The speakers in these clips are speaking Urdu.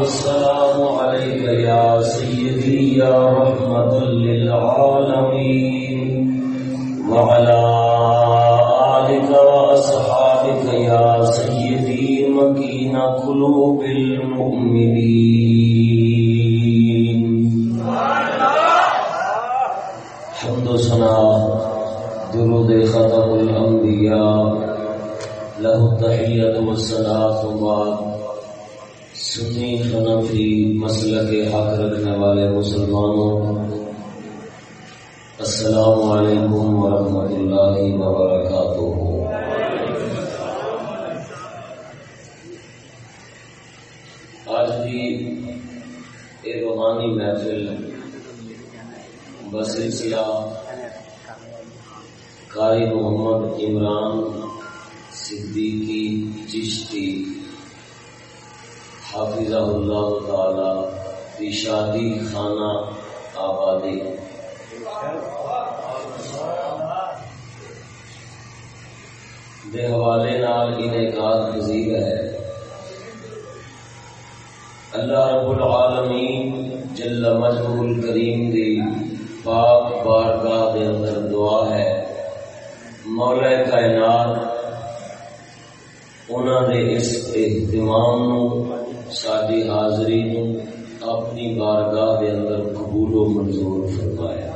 والسلام عليك يا سيدي يا رحمة للعالمين وعلى آلك وأصحابك يا سيدي مكين قلوب المؤمنين. حمد و درود ختم الانبیاء له التحیت والصلاة بعد. سنی حنفی مسلک حق رکھنے والے مسلمانوں، السلام علیکم ورحمۃ اللہ وبرکاتہ۔ آج بھی ایک روحانی محفل بسلسلہ قاری محمد عمران صدیقی چشتی حافظہ اللہ تعالی کی شادی خانہ آبادی۔ دے حوالے نال انعقاد پذیر ہے۔ اللہ رب العالمین جل مجموع الکریم دی پاک بارگاہ دے اندر دعا ہے۔ مولا کائنات انہوں نے اس اہتمام ساری حاضری نو اپنی بارگاہ دے اندر قبول و منظور فرمایا۔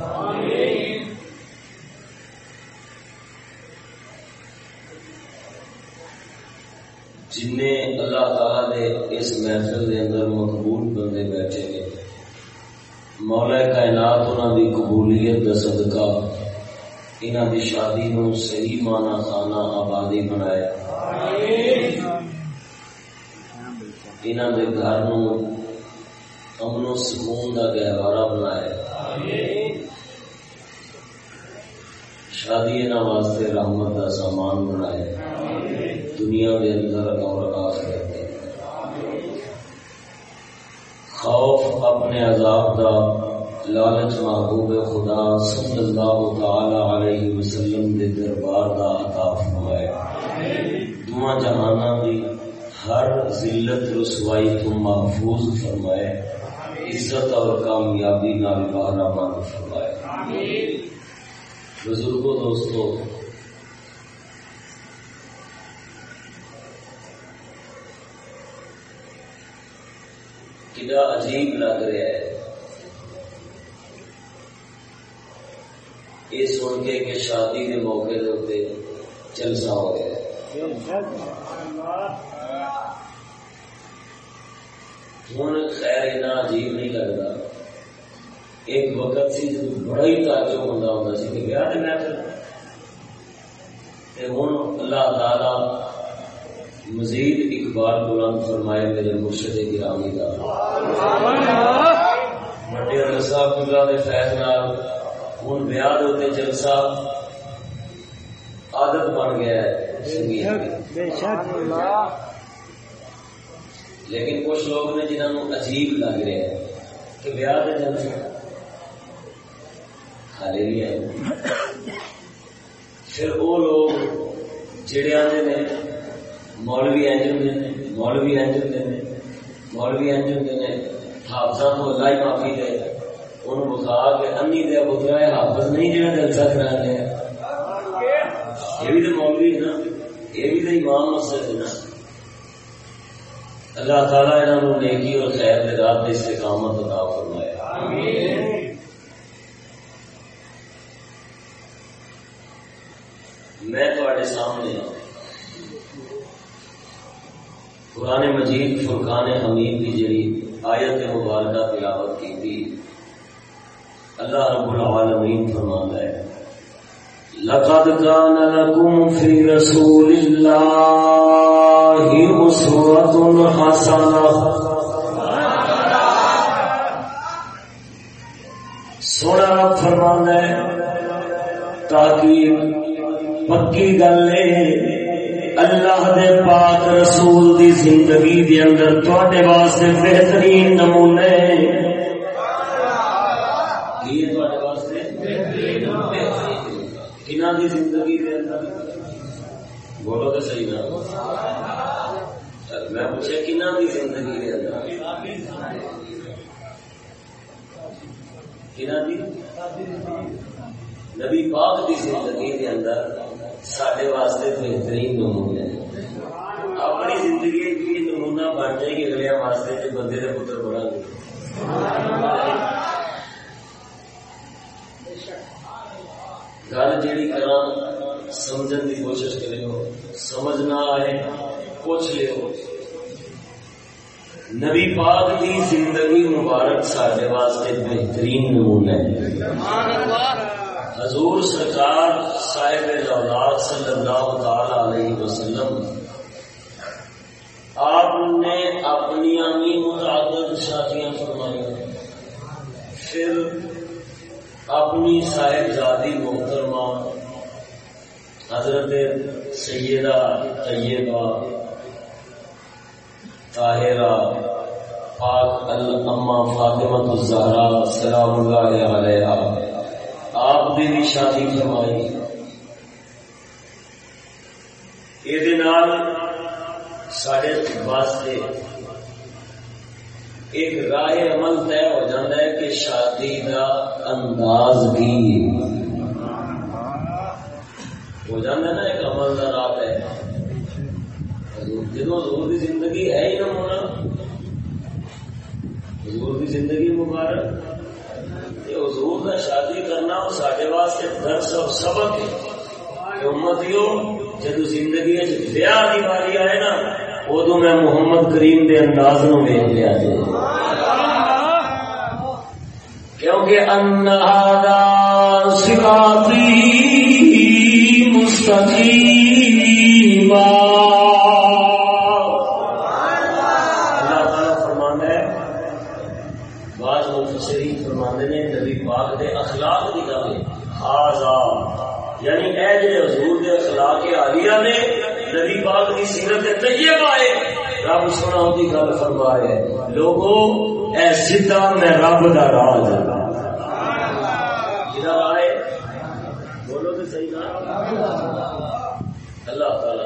جن اللہ تعالی دے اس محفل دے اندر مقبول بندے بیٹھے نے، مولا کائنات انہوں دی قبولیت دا صدقہ انہوں دی شادی نو صحیح مانا خانہ آبادی بنایا۔ انہوں نے گھر امن و سکون کا گہوارہ بنایا۔ شادی واسطے رحمت کا سامان بنایا۔ دنیا کے اندر اور آخرت خوف اپنے عذاب کا لالچ محبوب خدا صلی اللہ تعالی علیہ وسلم دے دربار دا عطا فرمائے دعا جہانا دی ہر ذلت رسوائی تو محفوظ فرمائے، عزت اور کامیابی نال بارہ مند فرمائے۔ بزرگوں دوستو کدا عجیب لگ رہا ہے۔ یہ سن کے کہ شادی کے موقع کے جلسہ ہو گیا۔ ہوں خیر اتنا عجیب نہیں لگتا ایک وقت سی جب بڑا ہی تعجب ہوتا ہوتا سی کہ بیاہ میں ہوں اللہ تعالی مزید اقبال بلند فرمائے میرے مرشد گرامی کا بڑے اللہ صاحب اللہ کے فیض نال۔ ہوں بیاہ ہوتے جلسہ عادت بن گیا ہے۔ سنگیت لیکن کچھ لوگ نے جنہوں عجیب لگ رہے ہیں کہ بیاہ کے جلسے خالی بھی ہے پھر وہ لوگ جڑے آتے ہیں مولوی انج ہوں نے، مولوی انج ہوں نے، مولوی انج ہوں نے حافظ تو اللہ ہی معافی دے۔ ان بخا کے انی دیا پترا ہے حافظ نہیں جہاں جلسہ کرا رہے۔ ہیں یہ بھی تو مولوی ہے نا، یہ بھی تو امام مسجد ہے نا۔ اللہ تعالیٰ انہوں نے نیکی اور خیر دے رات اس سے کامت عطا فرمایا۔ میں تھوڑے سامنے قرآن مجید فرقان حمید کی جڑی آیت مبارکہ تلاوت کی تھی، اللہ رب العالمین فرماتا ہے۔ لقد كان لكم في رسول الله أسوة حسنة. سونا فرمان ہے تاکہ پکی گل اللہ دے پاک رسول دی زندگی دے اندر تھوڑے واسطے بہترین نمونے کنہ دی زندگی دے اندر بولو تو صحیح نا۔ میں پوچھا کنہ دی زندگی دے اندر نبی پاک دی زندگی دے اندر سڈے واسطے بہترین نمونے اپنی زندگی کی نمونہ بن جائے گی، اگلے واسطے جو بندے کے پتر بڑا گے گل جیڑی کرا سمجھن کی کوشش کرو سمجھ نہ آئے پوچھ لو نبی پاک دی زندگی مبارک سارے واسطے بہترین نمونہ ہے۔ حضور سرکار صاحب اولاد صلی اللہ تعالی علیہ وسلم، آپ نے اپنی امی متعدد شادیاں فرمائی پھر اپنی صاحبزادی محترمہ حضرت سیدہ طیبہ طاہرہ پاک الما فاطمہ الزہرا سلام اللہ علیہ۔ آپ نے بھی شادی فرمائی۔ یہ سارے واسطے ایک رائے عمل طے ہو جاتا ہے کہ شادی کا انداز بھی ہو جاتا نا ایک عمل کا راہ ہے۔ جدو حضور کی زندگی ہے ہی نہ ہونا حضور کی زندگی مبارک حضور کا شادی کرنا وہ سارے واسطے درس اور سبق ہے۔ امتیو جدو زندگی بیاہ کی باری آئے نا ادو میں محمد کریم دے انداز نو ویچ لیا۔ جی کیونکہ انہادا سراتی مستقیم رب سونا گل فرمائے لوگوں اے سیدھا میں رب دا راز بولو تو صحیح اللہ تعالی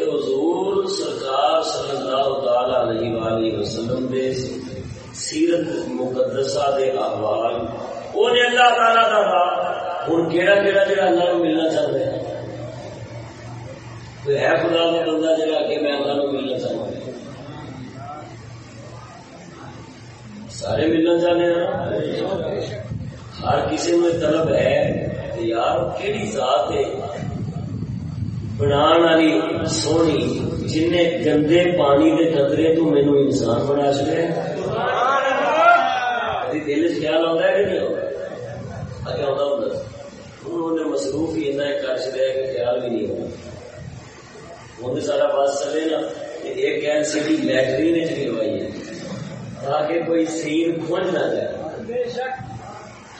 حضور سرکار صلی اللہ تعالی علیہ وآلہ وسلم دے سیرت مقدسہ دے احوال او وہ اللہ تعالی دا ہوں کہڑا کہڑا جڑا اللہ نو ملنا چاہتا ہے؟ کوئی ہے خدا کا بندہ جگہ کہ میں اللہ نو ملنا چاہتا سارے ملنا چاہتے ہیں ہر کسی میں طلب ہے کہ یار کہڑی ذات ہے؟ بنا والی سونی جن گندے پانی کے قطرے تو مینو انسان بنا چکے دل چ خیال آتا ہے کہ نہیں آتا اگے آتا ہوں مصروف ہی اتنا کر چکا کہ خیال بھی نہیں ہوتا ہوں سارا بس چلے نا ایک ایل سی ڈی لیٹرین چلوائی ہے۔ تاکہ کوئی سین کھل نہ جائے۔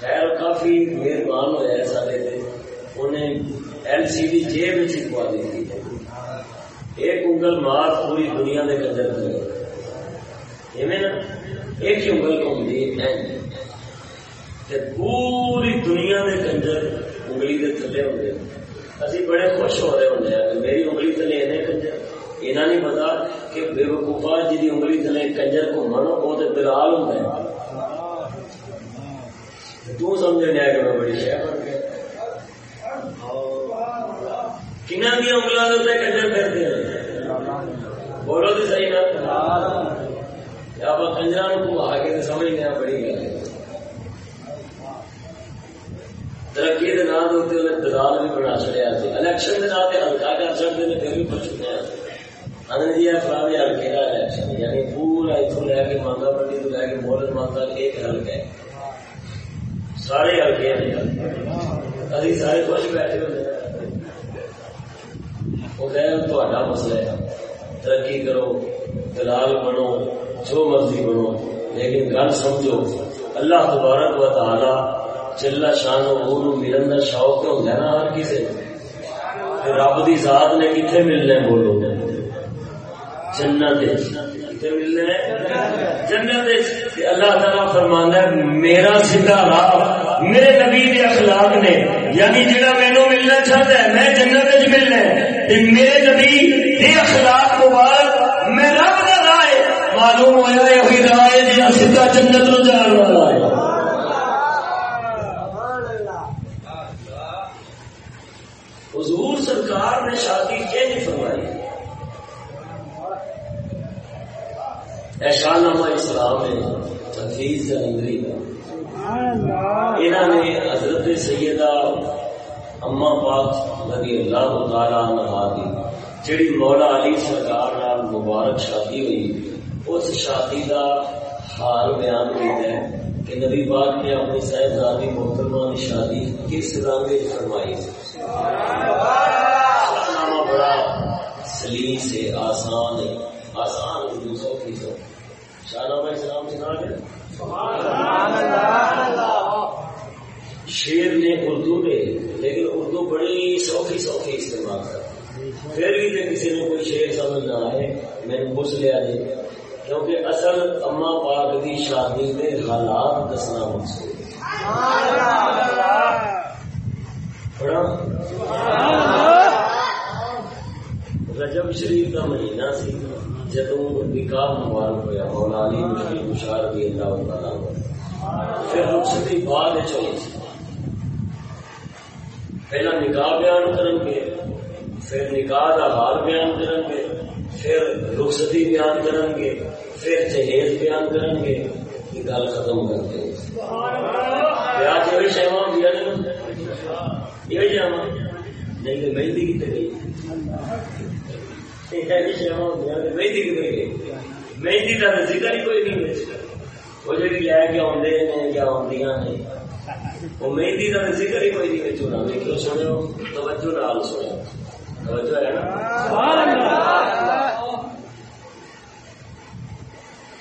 خیر کافی مہربان ہوا ہے سارے انہیں ایل سی ڈی جیب چکوا دی تھی ایک انگل مار پوری دنیا میں کنجر کر نا، ایک ہی انگل کو ملی پوری دنیا میں کنجر انگلی کے تھلے ہوتے ہیں اسی بڑے خوش ہو رہے ہوتے ہیں میری انگلی تلے اینے کنجر یہ نہیں پتا کہ بے وقوفا جی انگلی تلے کنجر کو منو وہ تو دلال ہوتا ہے تو سمجھ لیا کہ میں بڑی شہر بن گیا کنہ دیا انگلوں کے کنجر پھرتے ہیں۔ بولو تو صحیح نا۔ آپ کنجر کو آگے سمجھ لیا بڑی گل ہے ترقی کے نام ہوتے انہیں دلال بھی بنا چڑیا الیکشن کے نام ہلکا کر چڑھتے ہیں، پھر بھی کچھ نہیں جی فلانے ہلکے کا الیکشن یعنی پورا اتوں لے کے مانگا منڈی تو لے کے مولت مانگا، ایک ہلکا ہے۔ سارے ہلکے ہیں۔ ابھی سارے خوش بیٹھے ہوتے ہیں۔ وہ تا مسئلہ ہے۔ ترقی کرو، دلال بنو، جو مرضی بنو۔ لیکن گل سمجھو، اللہ تبارک و تعالی چلا شان ملن کا شوق تو ہوتا نا ہر کسی رب کی ذات نے کتنے ملنا بولو؟ جنت جنت کہ اللہ تعالیٰ فرمانا ہے، میرا سیدھا راہ، میرے نبی کے اخلاق نے یعنی جڑا مینو ملنا چاہتا ہے، میں جنت ملنا ہے میرے نبی یہ اخلاق مبارک میں رب کا رائے معلوم ہوا یہ رائے جہاں سیدھا جنت نو جان والا ہے۔ سرکار نے شادی کیوں نہیں فرمائی؟ ایشان نامہ اسلام ہے۔ حفیظ جنگری انہوں نے حضرت سیدہ اما پاک رضی اللہ تعالی عنہ دی۔ جڑی مولا علی سرکار نال مبارک شادی ہوئی اس شادی دا حال بیان کیتا ہے کہ نبی پاک نے اپنی صاحبزادی محترمہ کی شادی کس رنگ فرمائی؟ بڑا سلی سے آسان ہے آسان اردو سو کی سو شاہ اسلام سنا شیر نے اردو نے لیکن اردو بڑی سوکھی سوکھی استعمال کر۔ پھر بھی جب کسی نے کوئی شیر سمجھ نہ آئے، میں نے پوچھ لیا جی کیونکہ اصل اما پاک کی شادی میں حالات دسنا مقصود رجب شریف کا مہینہ۔ نکاح مبارک ہوا مولا علی مشکل مشار بھی اللہ تعالیٰ پھر رخصتی بعد چلی پہلا نکاح بیان کریں گے، پھر نکاح کا حال بیان کریں گے، پھر رخصتی بیان کریں گے، پھر جہیز بیان کریں گے۔ یہ گل ختم کر دیں۔ آج یہ شیوا دیا یہ جانا نہیں تو مہندی کتنے گئی مہندی کتنے گئی مہندی کا ذکر ہی کوئی نہیں وہ جی لے کے آدھے نے یا آدیاں نے۔ وہ مہندی کا ذکر ہی کوئی نہیں چونا دیکھو سنو توجہ نال سنو توجہ ہے نا؟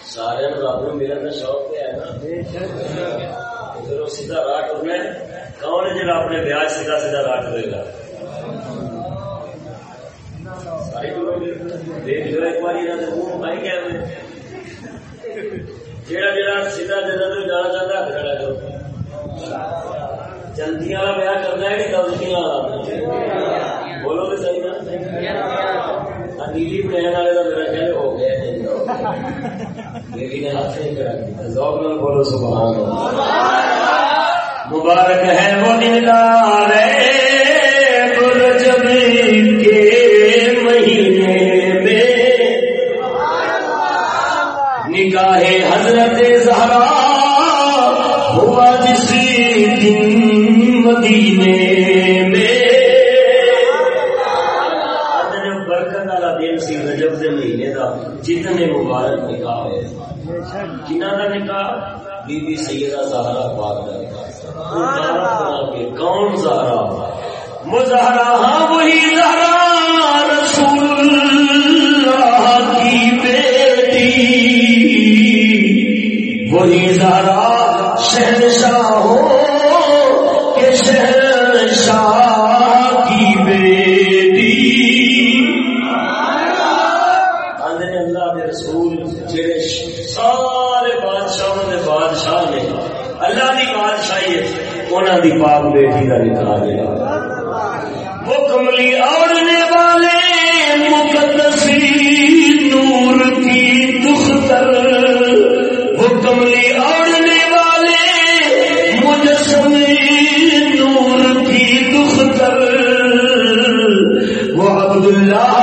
سارے رب نو ملن کا شوق ہے نا۔ پھر وہ سیدھا راہ ٹرنا ہے۔ کون ہے جب اپنے بیاج سیدھا سیدھا راہ ٹرے گا؟ ہو گیا مبارک ہے وہ دلدار ہے بی بی سیدہ زہرا پاک کون زہرا مظہرہ دی پاک بیٹی کا لکھا گیا مکملی اوڑنے والے مقدس نور کی دختر۔ مکملی اوڑنے والے مجسم نور کی دختر۔ وہ عبداللہ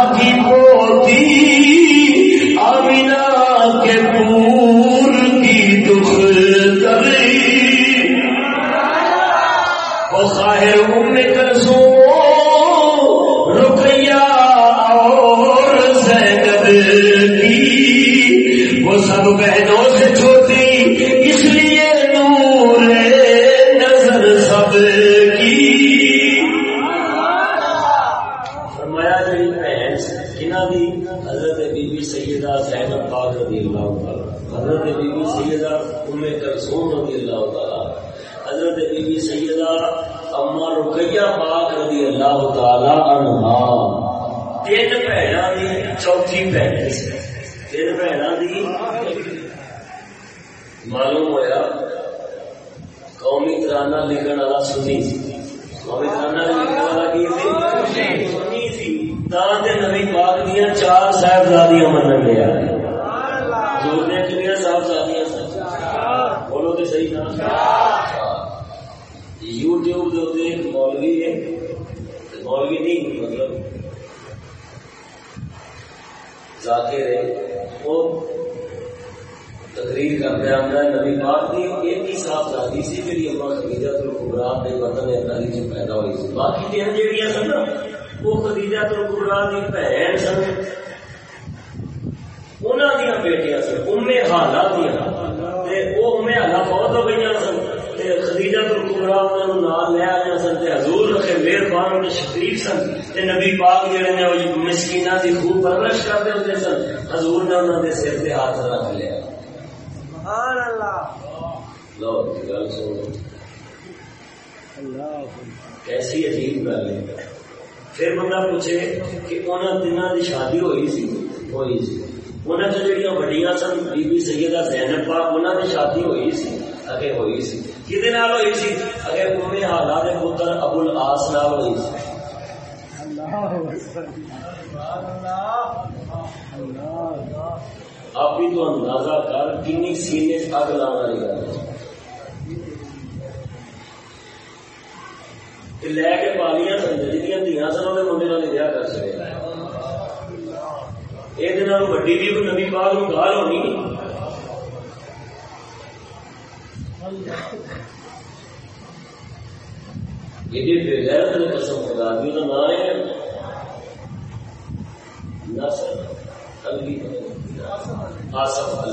آسف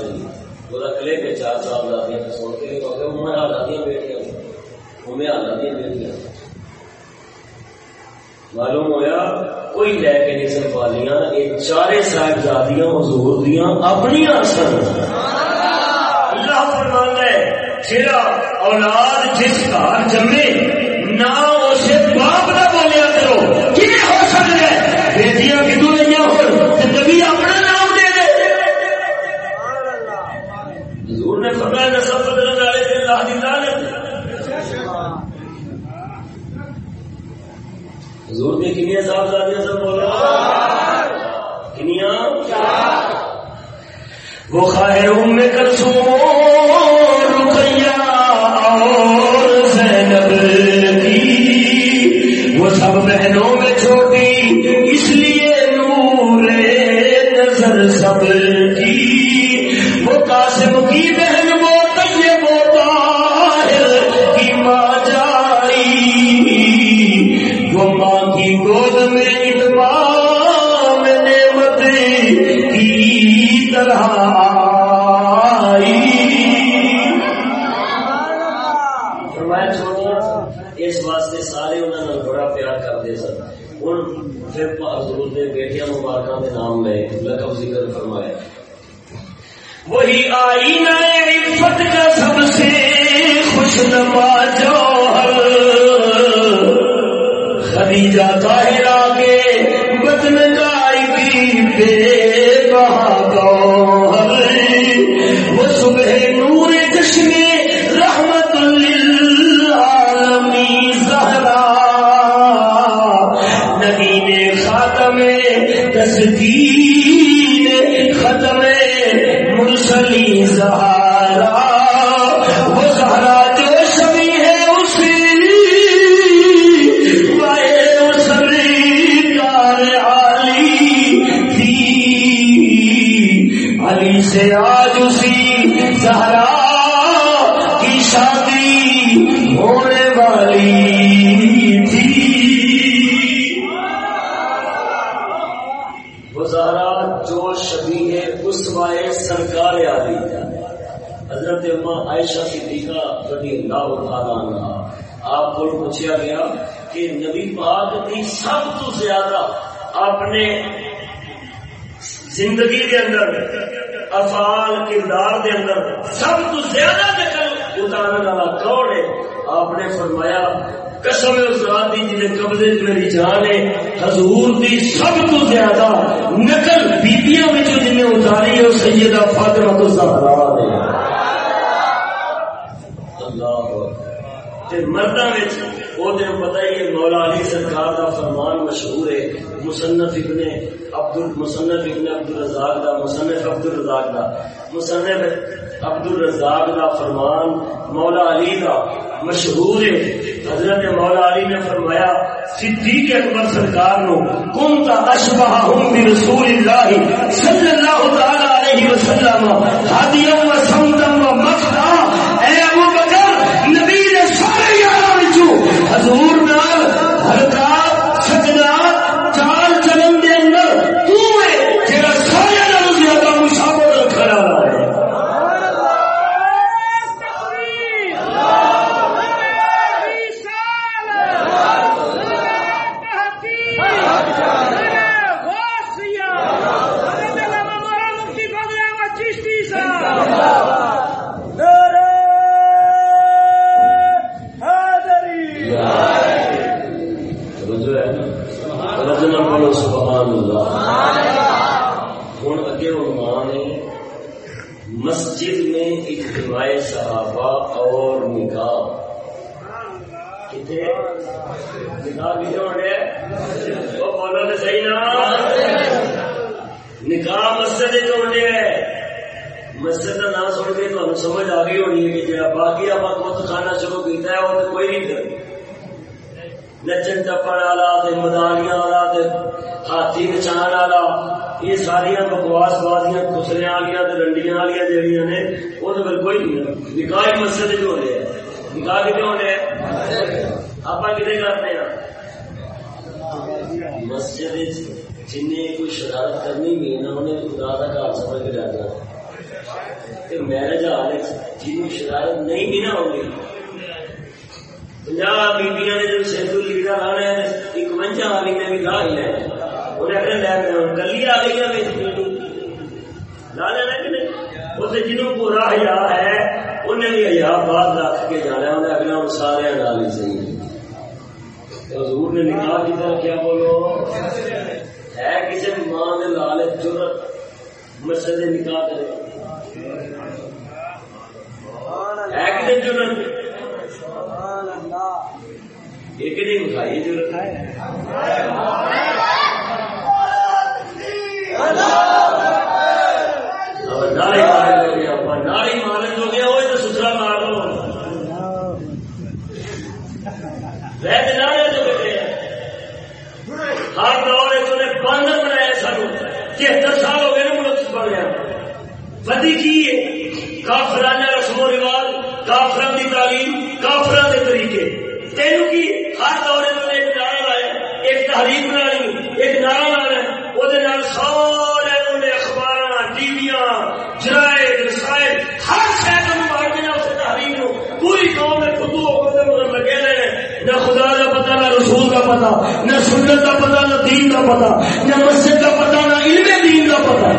وہ رکھ لے کے چار چار آزادیاں کے آزادیاں آزادیاں معلوم ہویا؟ کوئی لے کے نہیں سن پالیاں یہ چار صاحبزادیاں مزور دیا اپنی سن اللہ ہے اولاد جس گھر جمے، نہ اسے باپ کا بولیا کرو۔ کی ہو سکتا ہے بیٹیاں کتنے صاحب سب بولو اپنے زندگی کے اندر، افعال، کردار کے اندر سب تو زیادہ نقل اتارنے والا کون ہے؟ آپ نے فرمایا، قسم اس رات کی جنہیں قبضے میری جان ہے، حضور دی سب تو زیادہ نقل بیبیاں میں جنہیں اتاری ہے سیدہ فاطمہ تو زہرا ہے مردہ وہ پتہ ہی ہے مولا علی سرکار کا فرمان مشہور ہے مصنف ابن عبد مصنف ابن عبد الرزاق دا، مصنف عبد الرزاق دا۔ مصنف عبد الرزاق دا فرمان مولا علی کا مشہور ہے۔ حضرت مولا علی نے فرمایا، صدیق اکبر سرکار نو کن تا اشبہہم برسول اللہ صلی اللہ تعالی علیہ وسلم ہادیا و سمتم و مقتا اے ابو بکر، نبی نے سارے یارا وچوں حضور نال حرکات سکنات چال چلن دے اندر تو ہے جڑا سارے نال زیادہ مشابہ رکھنا ہے مسجد میں اجتماع صحابہ اور نکاح کتنے نکاح کتنے ہونے وہ بولو تو صحیح نا نکاح مسجد ہونے مسجد کا نام سن کے تمہیں گئی ہونی ہے کہ جا باقی آپ خود کھانا شروع کیا ہے وہ تو کوئی نہیں کرے نچن ٹپن والا مداریاں والا ہاتھی نچان والا یہ ساری بکواس بازیاں، خسرے والی رنڈیاں والی جہاں نے، وہ تو پھر کوئی نہیں نکاح ہی مسجد ہو رہے ہیں۔ نکاح کتنے ہو رہے آپ کتنے کرتے ہیں؟ مسجد جن کوئی شرارت کرنی بھی نہ انہیں خدا کا گھر سمجھ کے جانا جاتا میرج حال جن شرارت نہیں بھی نہ ہوگی پنجاب بیبیاں نے جب لیڈا لانا ہے اکوجا والی نے بھی لا ہی لینا انہیں اپنے لے گلی آ گئی ہے لا لینا کہ نہیں۔ اسے کو راہ یا ہے، انہیں بھی بات رکھ کے جانا ہے۔ انہیں اگلا سارے ہی صحیح حضور نے نکاح کی طرح کیا بولو؟ ہے کسی ماں نے لال جرت مسجد نکاح کرے۔ ایک نہیں اٹھائیے جو رکھا ہے؟ ناری مالک ہو گیا ہو تبدیلی کی ہے کافرانہ رسم و رواج کافران کی تعلیم کافران کے طریقے۔ تین کی ہر دورے میں ایک نعرہ لایا، ایک تحریر بنا ایک نعرہ لانا وہ سارے نے اخبار ٹی وی جرائد، رسائل، ہر شہر کو مار دینا اس تحریر کو پوری قوم میں خود لگے رہے نہ خدا کا پتا نہ رسول کا پتا نہ سنت کا پتا نہ دین کا پتا نہ مسجد کا پتا نہ علم دین کا پتا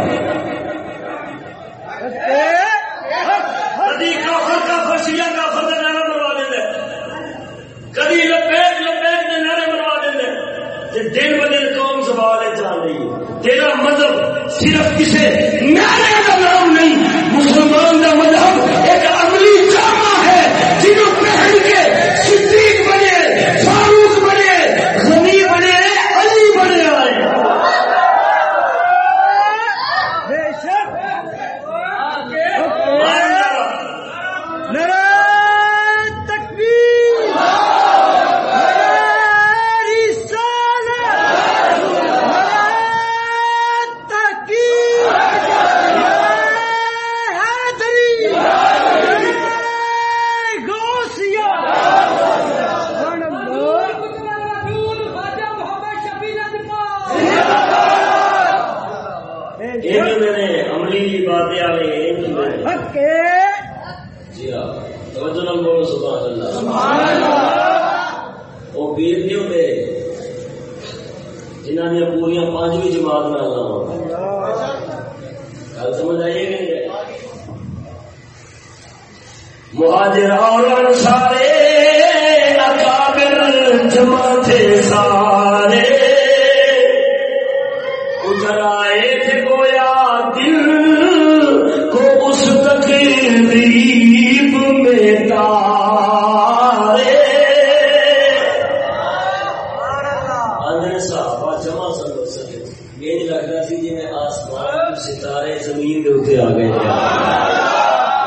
دے اوتے آ گئے ہیں۔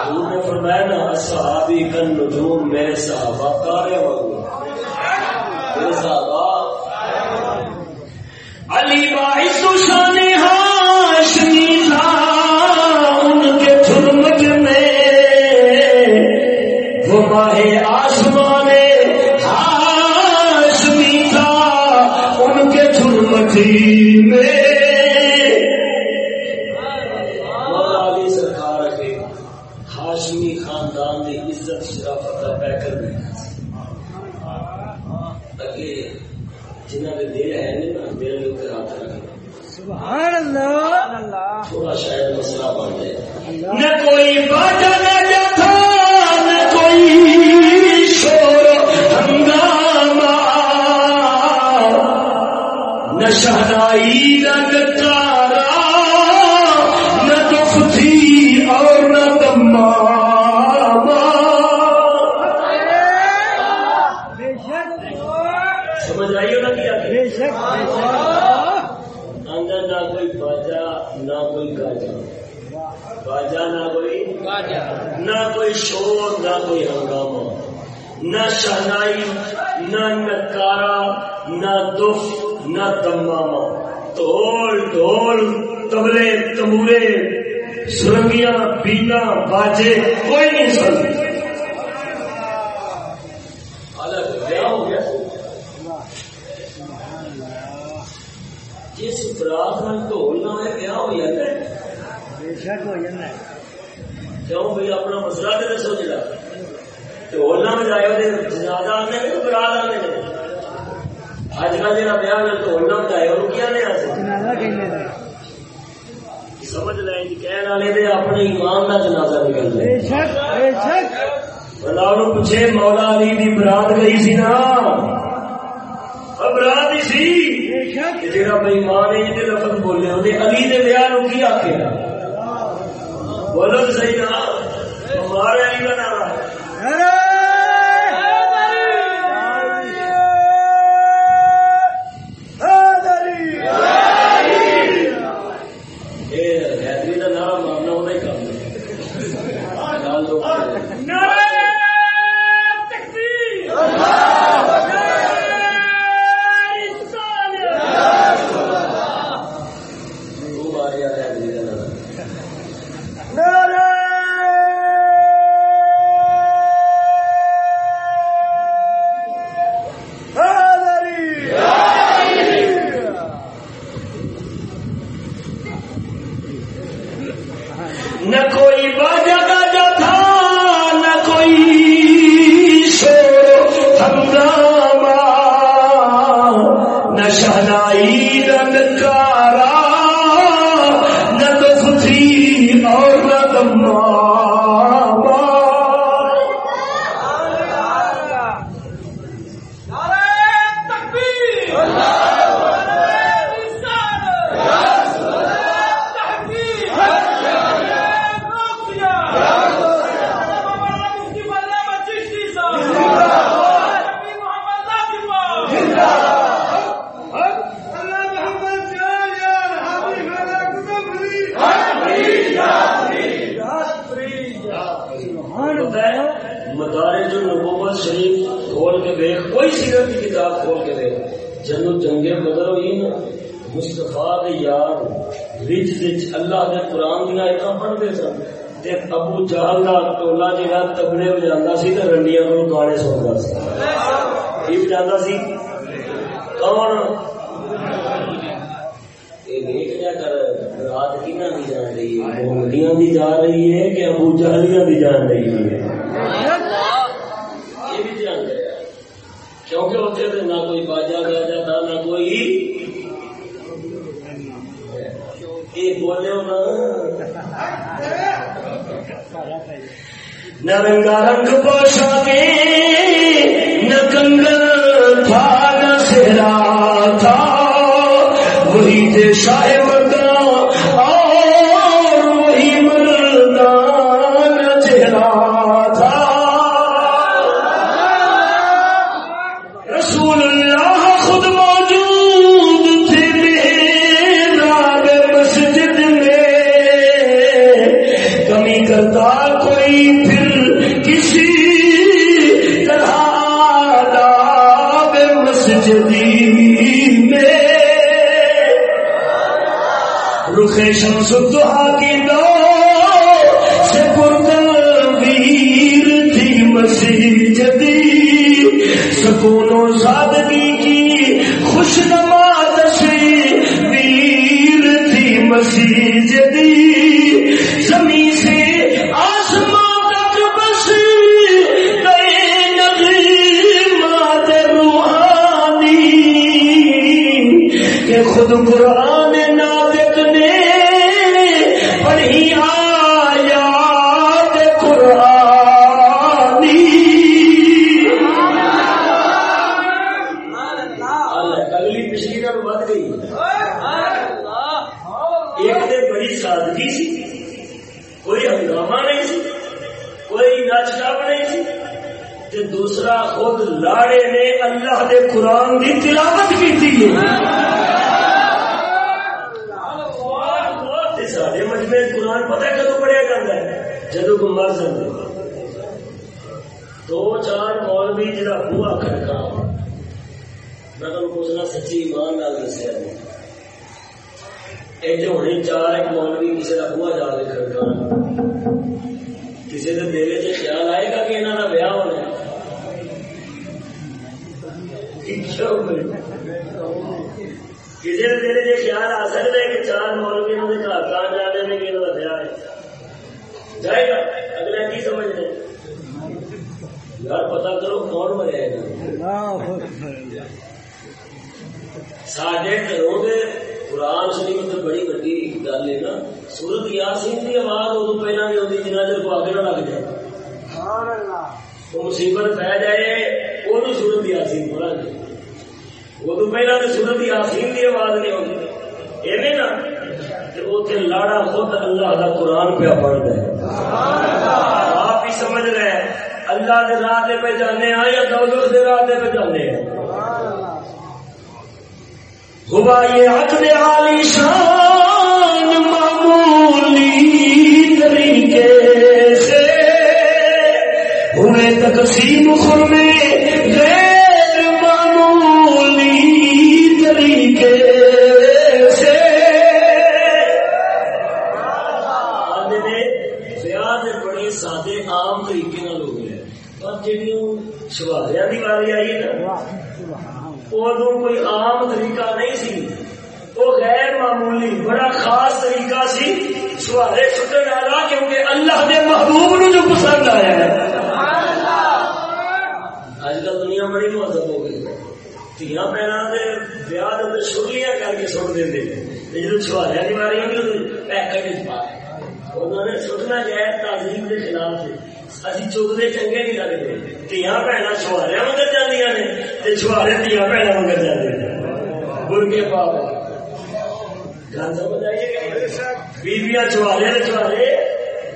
حضور نے فرمایا نا، اصحابی کن نجوم میرے صحابہ تارے ہوں۔ میرے صحابہ کہ لگتے بھن چھوالیا مگر جانیا نے چھوالے تیاں بھن مگر جانے برکے پا گل سمجھ آئیے بیبیاں چھوالے نے چھوالے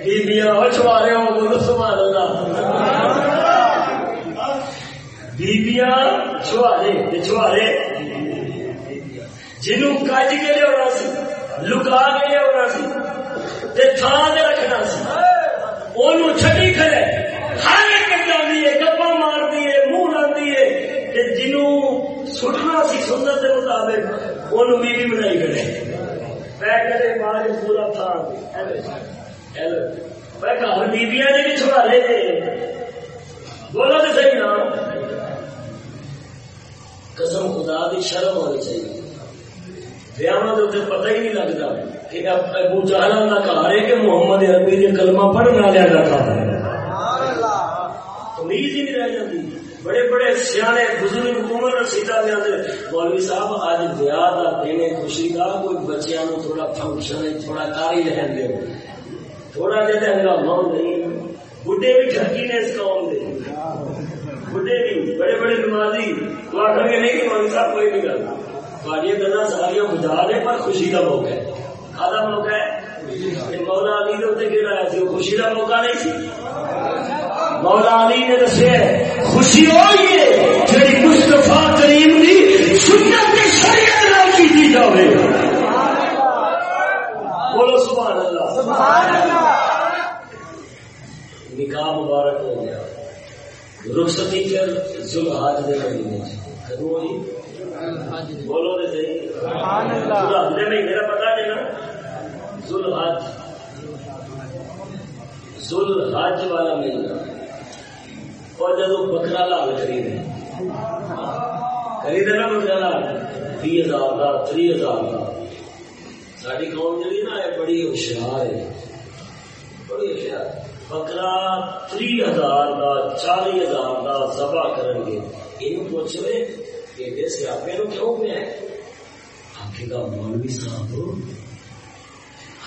بیبیاں چھوالے ہو بولو سبحان اللہ بیبیاں چھوالے چھوالے جنوں کج کے لیا سی لکا کے لیا سی تھان رکھنا سی وہ چھٹی کرے ہر ایک جاتی ہے گپا مارتی ہے منہ لاتی ہے جنوں سٹنا سی سنت کے مطابق بیوی بنائی کرے۔ پیکٹ مار پورا تھان گھر بیبیاں نے بھی چھوالے تھے بولو تو صحیح نا قسم خدا دی شرم ہونی چاہیے۔ بیاہ کے پتہ ہی نہیں لگتا کہ ابو جہلا کا گھر ہے کہ محمد عربی نے کلمہ پڑھنا لیا جاتا ہے۔ تمیز ہی نہیں رہ جاتی۔ بڑے بڑے سیانے بزرگ عمر سیتا دیا مولوی صاحب اج بیاہ کا دن خوشی کا کوئی بچیاں نو تھوڑا فنکشن تھوڑا کاری رہن دے۔ تھوڑا جہاں ہنگامہ نہیں بڈے بھی ٹھکی نے اس قوم دے۔ بڑے بھی۔ بڑے بڑے نمازی۔ تو آخر گے، نہیں کہ مولوی صاحب، کوئی نہیں کرتا تھوڑی گلا سارا بجا دے پر خوشی کا موقع ہے۔ کھانا موقع ہے؟ مولا علی کے اتنے کہڑا آیا سی خوشی کا موقع نہیں سی۔ مولا علی نے دسیا خوشی ہوئی ہے جی مستفا کریم کی سنت کی شریعت نہ کی جائے بولو سبحان اللہ سبحان اللہ نکاح مبارک ہو گیا۔ رخصتی ذوالحج دے مہینے کدو ہوئی بولو صحیح دے۔ مہینے کا پتا ذوالحج۔ ذوالحج والا مہینہ۔ اور جدو بکرا لال خرید خرید نا بکرا لال بھی ہزار کا تری ہزار کا۔ ساری قوم جی نا بڑی ہوشیار ہے۔ بڑی ہوشیار۔ بکرا تری ہزار کا چالی ہزار کا سبا کر گے۔ یہ پوچھو کہ سیاپے کیوں پہ ہے؟ آخے گا مولوی صاحب،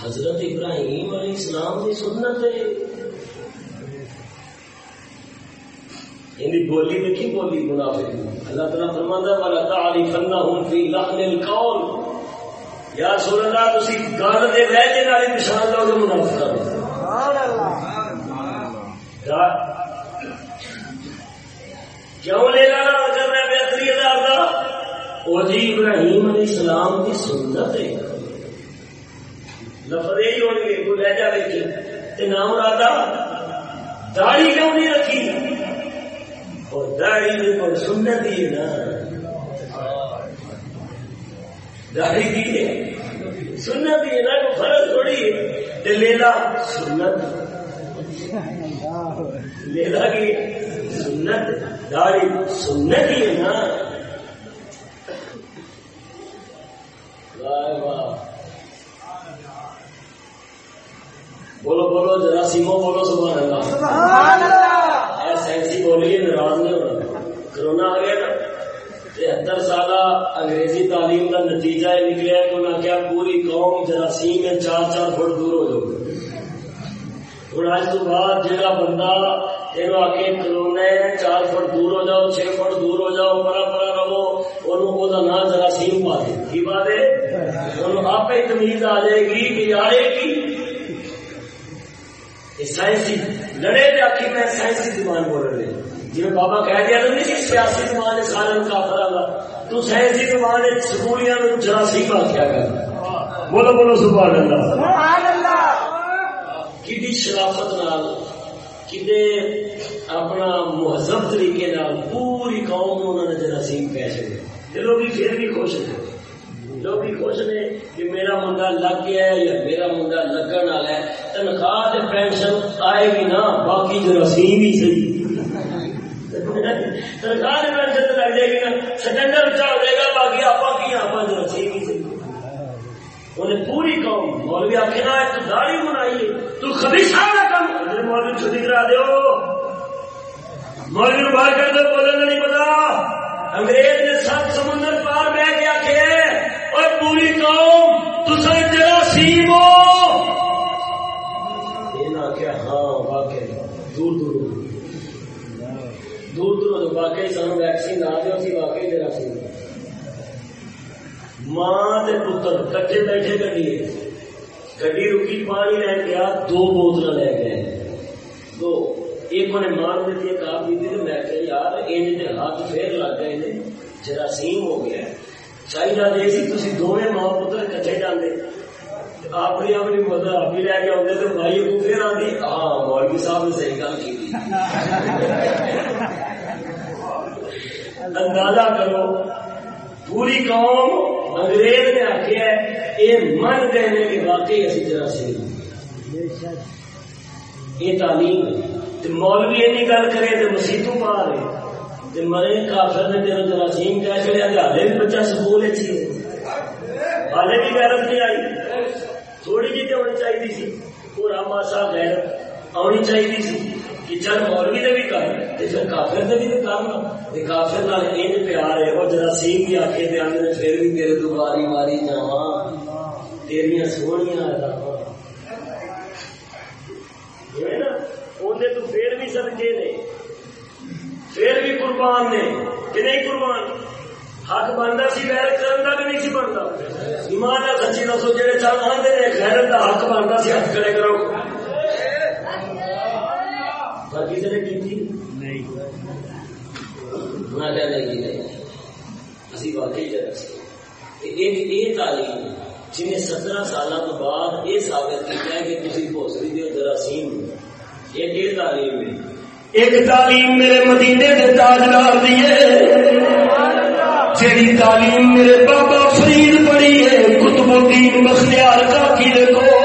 حضرت ابراہیم علیہ السلام کی سنت ہے۔ ان بولی دیکھی بولی منافق اللہ تعالیٰ فرماتا والا تعریفنہم فی لحن القول۔ یا رسول اللہ، تسی گل دے لہجے نال نشان لو گے منافق ہاں۔ سبحان اللہ کیوں لینا کر رہا بہتری ہزار کا وہ جی ابراہیم علیہ السلام کی سنت ہے۔ لفظ یہی ہونے گے کوئی لہجہ دیکھے نام راتا؟ داڑھی کیوں نہیں رکھی؟ اور داڑھی میں سنت ہی ہے نا۔ داڑھی کی ہے۔ سنت ہی ہے نا کوئی فرق تھوڑی ہے لیلا سنت۔ لیلا کی سنت داڑھی سنت ہی ہے نا۔ بولو بولو، ذرا سیمو بولو، سبحان اللہ۔ سائنسی بولیے ناراض نہیں ہونا۔ کرونا آ گیا نا۔ تہتر سال انگریزی تعلیم کا نتیجہ یہ نکلیا کہ انہیں کیا پوری قوم جراثیم میں چار چار فٹ دور ہو جاؤ۔ ہوں اج تو بعد جہاں بندہ یہ آ کے کرونا چار فٹ دور ہو جاؤ، چھ فٹ دور ہو جاؤ، پرا پرا رہو وہ نام جراثیم پا دے۔ کی پا دے آپ تمیز آ جائے گی، کہ یار کی سائنسی لڑے پہ میں سائنسی زبان جی بابا کہہ دیا تو نہیں سیاسی زبان سارے کافر گا تو سائنسی زبان سکولیاں جراثیم آخیا گا بولو بولو سبحان اللہ۔ کی شرافت نال کدے اپنا مہذب طریقے نال پوری قوم انہوں نے جراثیم پیسے دے لوگ پھر بھی خوش ہیں لوگ بھی خوش نے کہ میرا منڈا لگ گیا ہے یا میرا منڈا لگن والا ہے، تنخواہ سے پینشن آئے گی نا باقی جراثیم ہی صحیح۔ تنخواہ سے پینشن لگ جائے گی نا سٹینڈر اچھا ہو جائے گا، باقی آپ باقی آپ جراثیم ہی صحیح۔ انہیں پوری قوم، مولوی آخر ایک داڑھی بنائی ہے، تو خبیصہ کا کام۔ میرے مولوی چھٹی کرا دیو۔ مولوی باہر کر دو بولنے نہیں پتا۔ انگریز نے سات سمندر پار بہ کے آخے اور پوری قوم تصے جراثیم ہو۔ ہاں واقعی۔ دور دور دور۔ دور واقعی سان ویکسین آ جائے واقعی جراثیم ماں پتر کٹے بیٹھے گڈی گڈی رکی، پانی لے گیا، دو بوتل لے گئے۔ دو۔ ایک نے مان دیتی ہے کہا بھی تھی میں کہ یار، انج ہاتھ پھر لگ گئے جراثیم ہو گیا۔ ہے چاہیے یہ سی دونوں ماں پتر کٹے جانے اپنی اپنی مدد آپ ہی لے کے آتے تو بھائی کو پھر آتی ہاں مولوی صاحب نے صحیح گل کی اندازہ کرو پوری قوم انگریز نے آخیا یہ من گئے کہ واقعی اسی جراثیم یہ تعلیم مولوی این گل کرے تو مسیتوں پا رہے۔ مرے کافر نے تیرا جراثیم کہہ چلے ہالے بھی بچہ سکول اچھی ہالے بھی غیرت نہیں آئی؟ تھوڑی جی تو ہونی چاہیے سی۔ پورا ماسا غیرت آنی چاہیے سی کہ چل مولوی نے بھی کر پھر کافر نے بھی کرنا کافر نال این پیار ہے، وہ جراثیم بھی آخے پہ آنے پھر بھی تیرے دوباری ماری جاواں۔ تیریاں سونیاں نا اندر تو پھر بھی سدکے نے۔ پھر بھی قربان نے کہ نہیں قربان؟ حق بنتا سی غیر کرن کا بھی نہیں سی بنتا۔ ایمان کا سچی دسو جہے چل آتے ہیں غیرت کا حق بنتا سی حق کرے کرو پر کسی نے کی نہیں اسی واقعی یہ تعلیم جنہیں سترہ سال بعد یہ ثابت کیا کہ تھی بھوسری جراثیم ایک تعلیم ایک تعلیم میرے مدینے کے تاجدار ہے۔ جیڑی تعلیم میرے بابا فرید پڑی ہے قطب الدین بختیار کا کو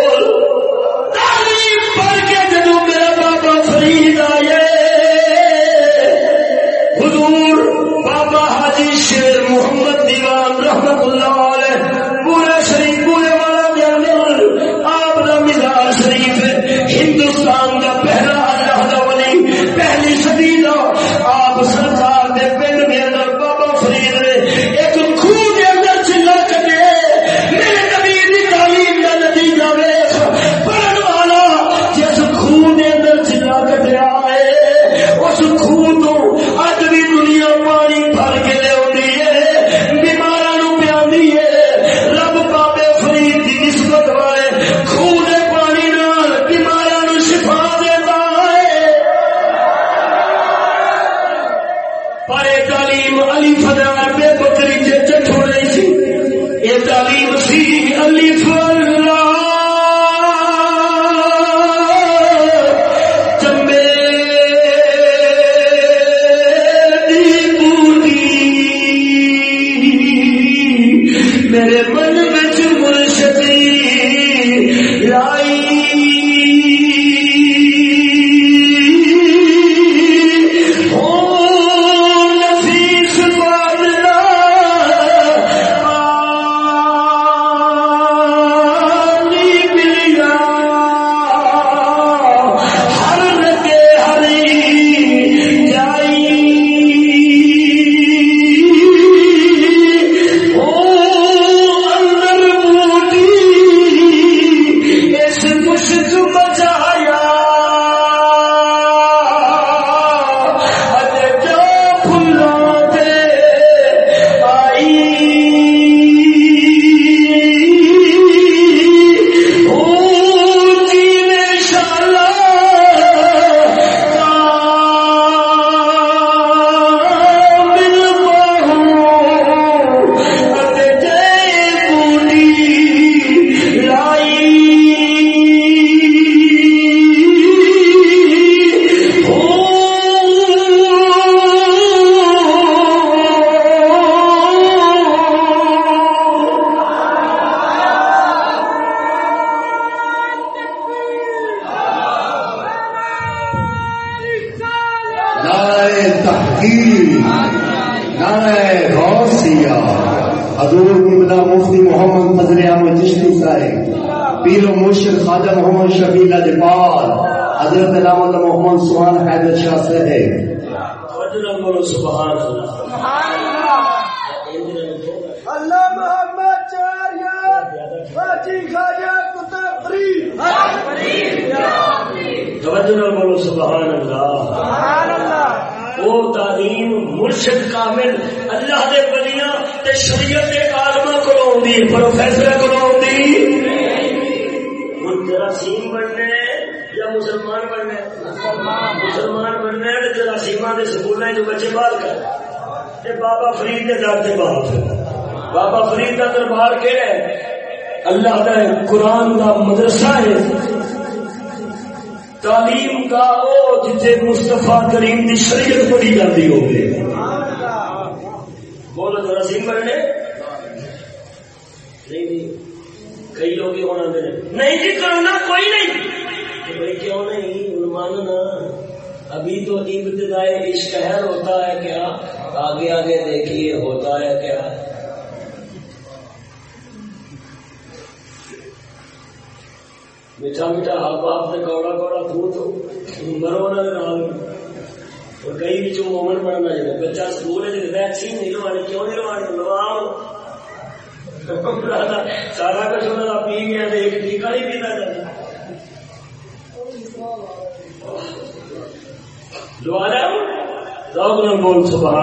پی گیا ایک نہیں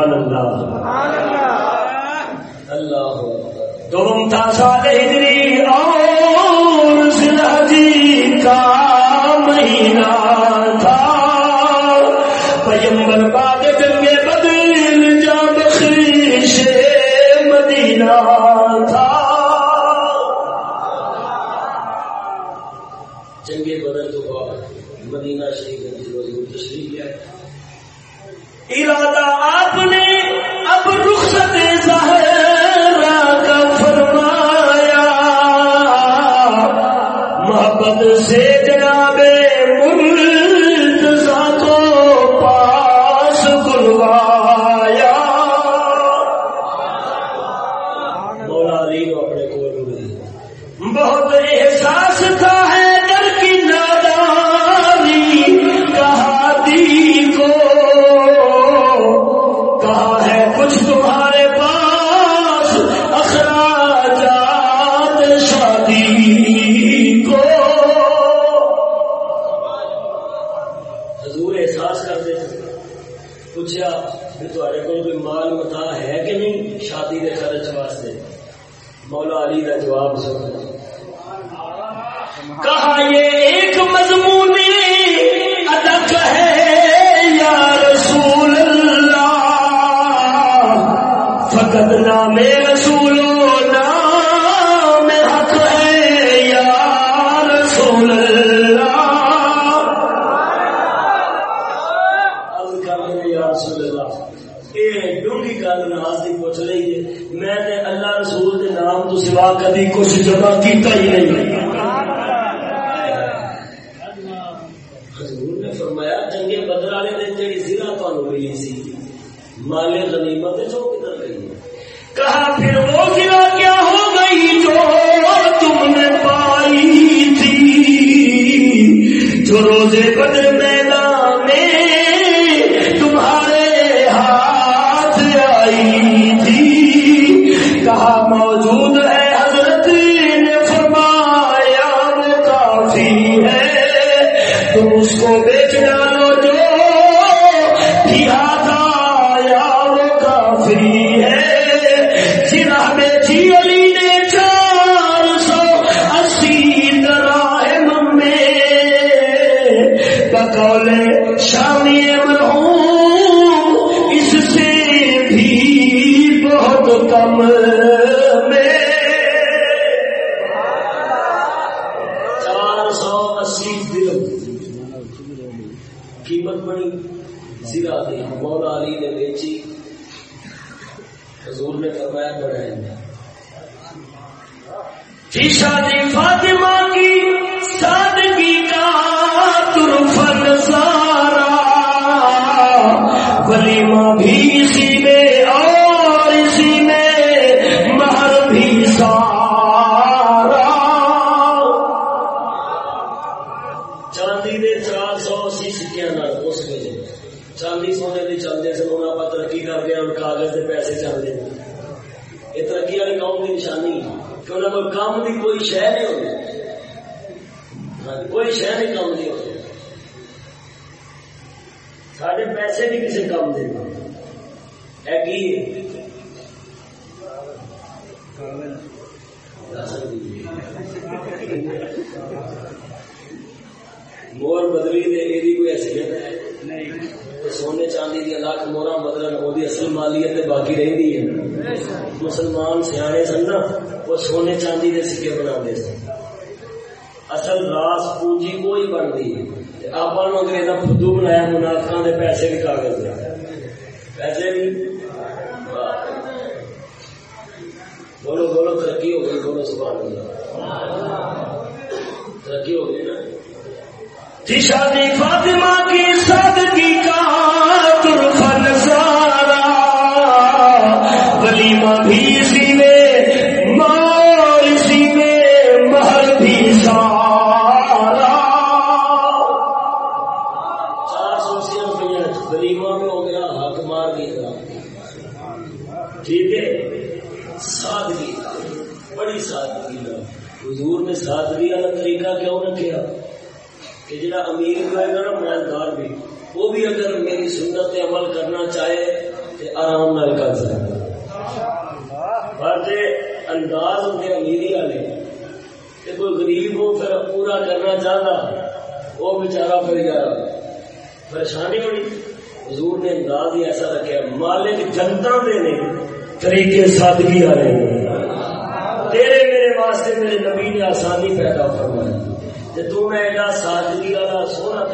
اللہ۔ اللہ تم تھا سال ہجری کا مہینہ تھا۔ پیمبر باد میں بدل جا بخش مدینہ تھا۔ کم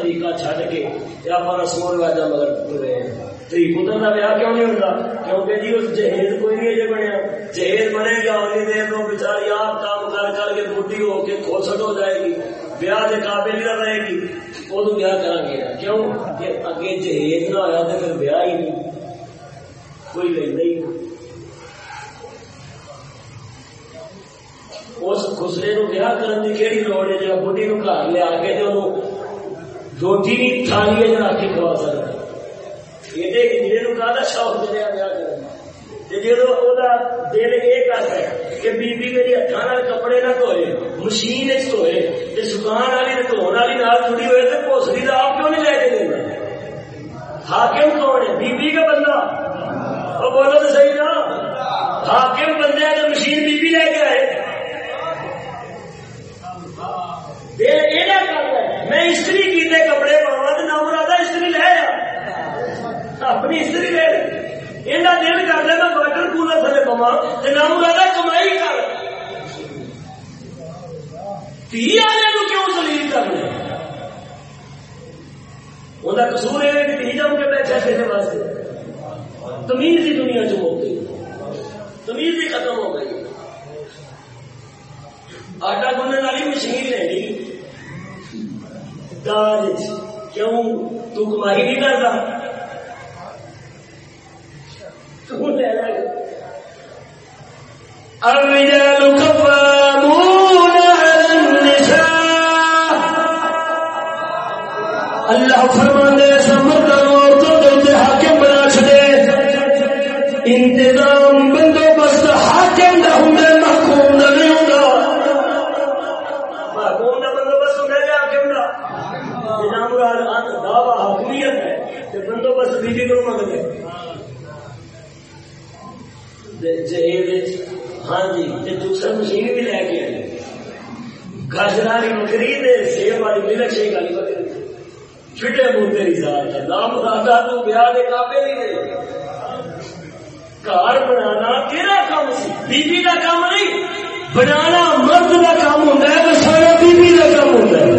طریقہ چھڈ کے آپ رسول واجا مگر ٹرے تری پتر کا ویاہ کیوں نہیں ہوتا؟ کیونکہ جی اس جہیز کوئی نہیں اجے بنیا جہیز بنے گا انی دیر تو بچاری آپ کام کر کر کے بڈی ہو کے کھوسٹ ہو جائے گی۔ بیاہ کے قابل نہ رہے گی۔ ادو کیا کریں گے؟ کیوں؟ کہ اگے جہیز نہ ہوا تو پھر بیاہ ہی نہیں۔ کوئی لینا ہی اس خسرے نو ویاہ کرنے کی کہڑی لوڑ ہے؟ جب بڑھی نو گھر لیا کے روٹی تھالی رکھ کے کھوا سکتا یہ نو کا شوق ویاہ کرنا دل یہ کرتا ہے کہ ہاتھوں کپڑے نہ دھوئے، مشین دھوئے سکان والی والی نال جڑی ہوئے آپ کیوں نہیں لے کے دینا حاکم کون ہے؟ کا بندہ؟ وہ بولو تو صحیح نا حاکم بندے مشین بیبی لے کے آئے؟ میں استری کیتے کپڑے پاوا تو نہ مراد استری لے جا اپنی استری لے یہ دل کر لے میں واٹر کولر تھلے پوا تو نہ مراد کمائی کر۔ تھی والے کیوں دلیل کر لے وہ قصور ہے کہ تھی جاؤں کے بیٹھے کھیلنے واسطے۔ تمیز ہی دنیا چ ہو گئی۔ تمیز ہی ختم ہو گئی۔ آٹا گننے والی مشین لینی داج کیوں؟ تو کمائی نہیں کرتا۔ الرجال قوامون على النساء۔ اللہ فرمانے سمرد عورتوں دے حاکم بنا چھڑے۔ انتظام بندوبست حاکم نہ ہوں محکوم نہ نہیں ہوگا محکوم نہ بندوبست ہوں گے حاکم نہ جناب دعوی حاکمیت ہے کہ بندوبست بیوی کو ہاں جی دوسرا مشین بھی لے کے آئے۔ گاجر والی بکری سیب والی ملک شیخ والی بکری چھٹے منہ تیری ذات ہے۔ نام راجا تو بیاہ کے قابل ہی نہیں گھر بنانا تیرا کام سی۔ بیوی کا کام نہیں، بنانا مرد کا کام ہوتا ہے تو سارا بیوی کا کام ہوتا ہے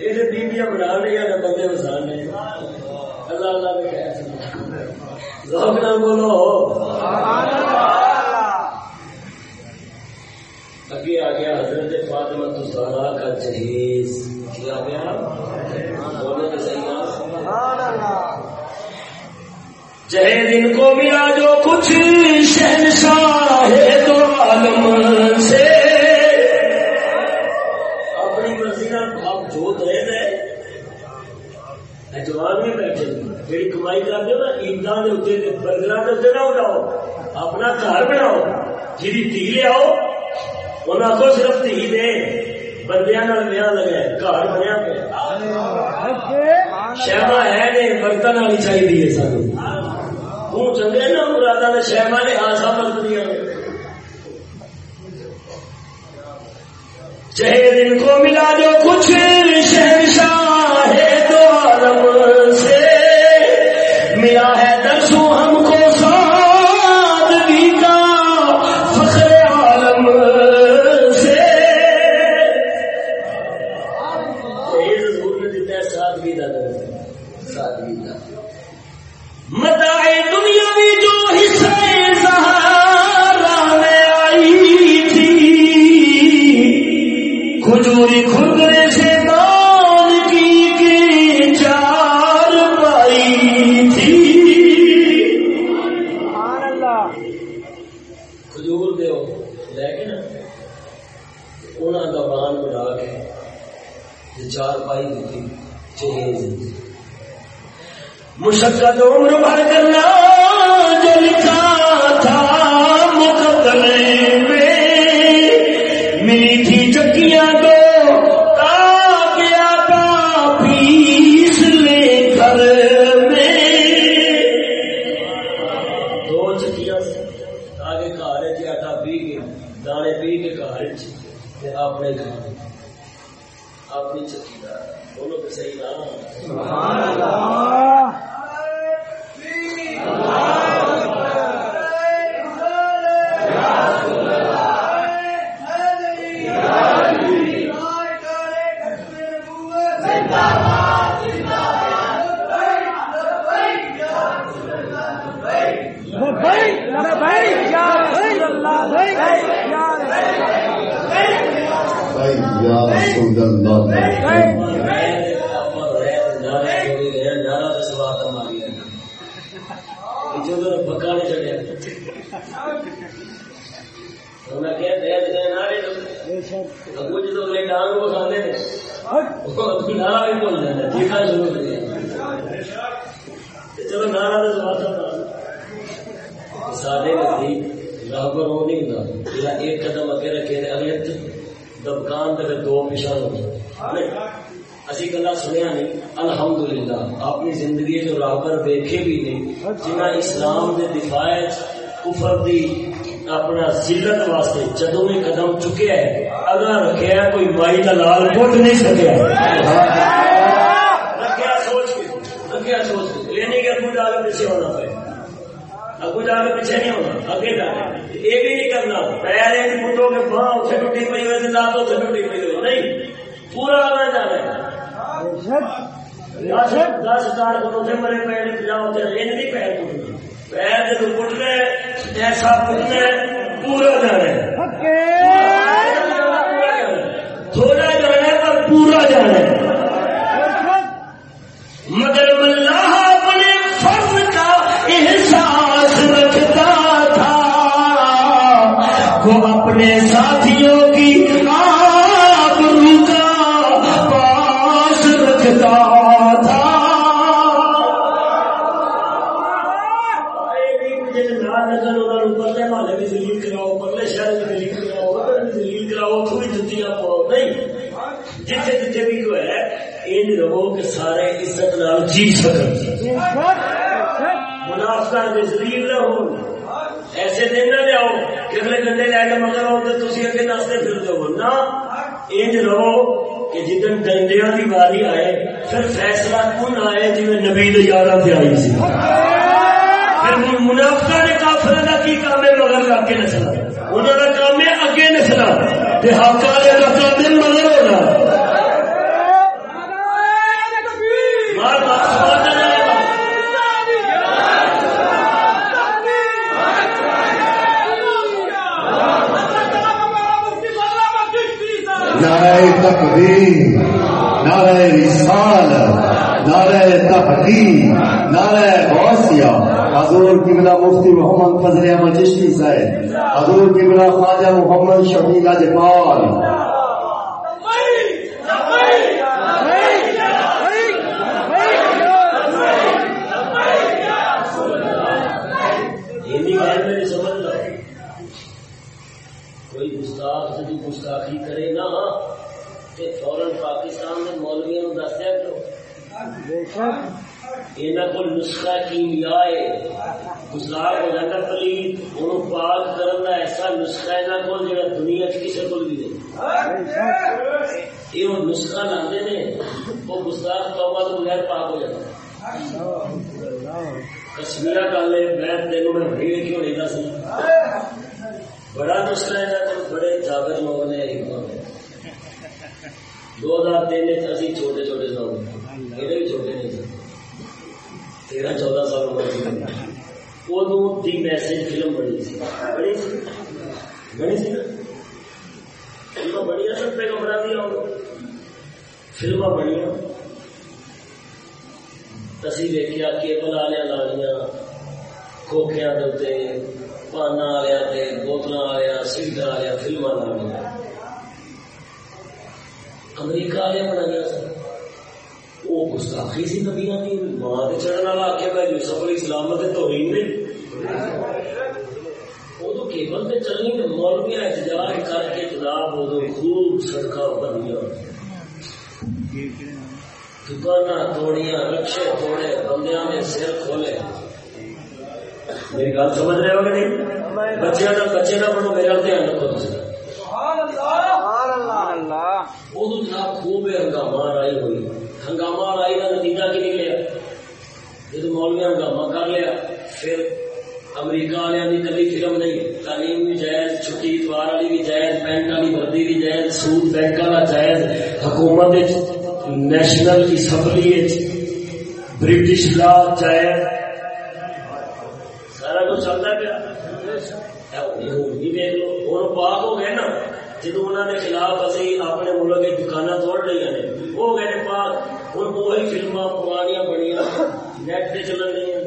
یہ بیویاں بنا رہی ہیں بندے بسانے اللہ اللہ نے ذوق نہ بولو۔ اگے آ گیا حضرت فاطمہ زہرا کا جہیز۔ کیا گیا۔ بولو تو صحیح جہیز ان کو ملا جو کچھ۔ انہوں کو صرف دھی دے بندیا ویاہ لگا گھر بنیا پیا شہما ہے نے برتن والی چاہیے سانو۔ ہوں چنگے نا مرادا نے شہما نے آسا برتنیا چہے دن کو ملا جو کچھ۔ اسی نہیں الحمدللہ، اپنی زندگی جو راہ پر بھی نہیں جنہ اسلام دے دفاع کفر دی اپنا ذلت واسطے جدوں میں قدم چکیا ہے اگر رکھیا ہے، کوئی مائی کا لال پٹ نہیں سکیا رکھیا سوچ کے، رکھیا سوچ کے۔ یہ نہیں جا کے پیچھے ہونا پڑے ابو جا کے پیچھے نہیں ہونا آگے جانا یہ بھی نہیں کرنا۔ پیر ایک مٹو کے باں اتنے ٹوٹی پی ہوئے ٹوٹی پی ہوئے۔ نہیں، پورا جانا ہے دس ہزار کو اتنے مرے پیر پجاؤ یہ نہیں پیر ٹوٹنا پیر جب پٹنا ایسا پٹنا پورا جانا تھوڑا جانا پر پورا جانا مگر اللہ اپنے فرض کا احساس رکھتا تھا۔ وہ اپنے ساتھیوں جی سکن منافقہ ذلیل نہ ہو۔ ایسے دن نہ کہ اگلے لے کے مگر تو تھی اگے نستے نہ، انج رہو کہ جدن کی آئے، پھر فیصلہ کون آئے جی نبی یارہ آئی سی۔ پھر منافقہ نے کافر کا کی کام ہے؟ مگر لا کے نسلا انہوں کا کام ہے اگے نسلا کا کام ہے مگر ہونا مار مار سوال نہ جائے گا نعرہ نعرہ رسال نعرہ تحقیق نعرہ غوثیہ حضور قبلہ مفتی محمد فضل احمد چشتی صاحب حضور قبلہ خواجہ محمد شفیع اجپال یہاں کو نسخہ کیمیا ہے گزار ہو جاتا پلیت انہوں پاک ایسا نسخہ یہاں کو جڑا دنیا کسی کو بھی نہیں یہ نسخہ لاتے نے وہ توبہ تو بغیر پاک ہو جاتا کشمیر گل ہے میں تینوں میں بڑی لکھی ہونی دس بڑا نسخہ ہے تو بڑے جاگر لوگ نے دو ہزار تین چھوٹے چھوٹے لوگ میرے بھی چھوٹے نہیں تھے تیرہ چودہ سال عمر کی ادو دی میسج فلم بنی سی بڑی سی بڑی سی فلم بڑی سب پیغمبر دیا فلم بڑی اسی ویکیا کیبل والے لانیاں کھوکھیا دے پانا والے بوتل والے سیٹ والے فلم لانیاں امریکہ والے بنایا سر وہ گستاخی سی نبیا کی ماں کے چڑھنے والا آخیا میں یوسف علی سلامت تو ہی نہیں وہ تو کیبل سے چلنی تو مولوی احتجاج کر کے جناب وہ خوب سڑک بنیا دکان توڑیاں رکشے توڑے بندیاں نے سر کھولے۔ میری گل سمجھ رہے ہو کہ نہیں؟ بچے کا بچے کا پڑھو میرا دھیان رکھو ادو جناب خوب ہنگامہ رائی ہوئی۔ ہنگامہ رائی کا نتیجہ کی نکلیا جب مولوی ہنگامہ کر لیا، پھر امریکہ والے کی کبھی فلم نہیں تعلیم بھی جائز، چھٹی، اتوار والی بھی جائز، بینک والی وردی بھی جائز، سود بینک والا جائز، حکومت نیشنل اسمبلی برٹش لا جائز۔ سارا کچھ چلتا پیا۔ دیکھ لو ہوں پاک ہو گئے نا۔ جدو انہوں نے خلاف اسی اپنے ملک کی توڑ لی نے، وہ گئے پاک۔ ہوں وہی فلما پرانیاں بنیا نیٹ پہ چلن رہی ہیں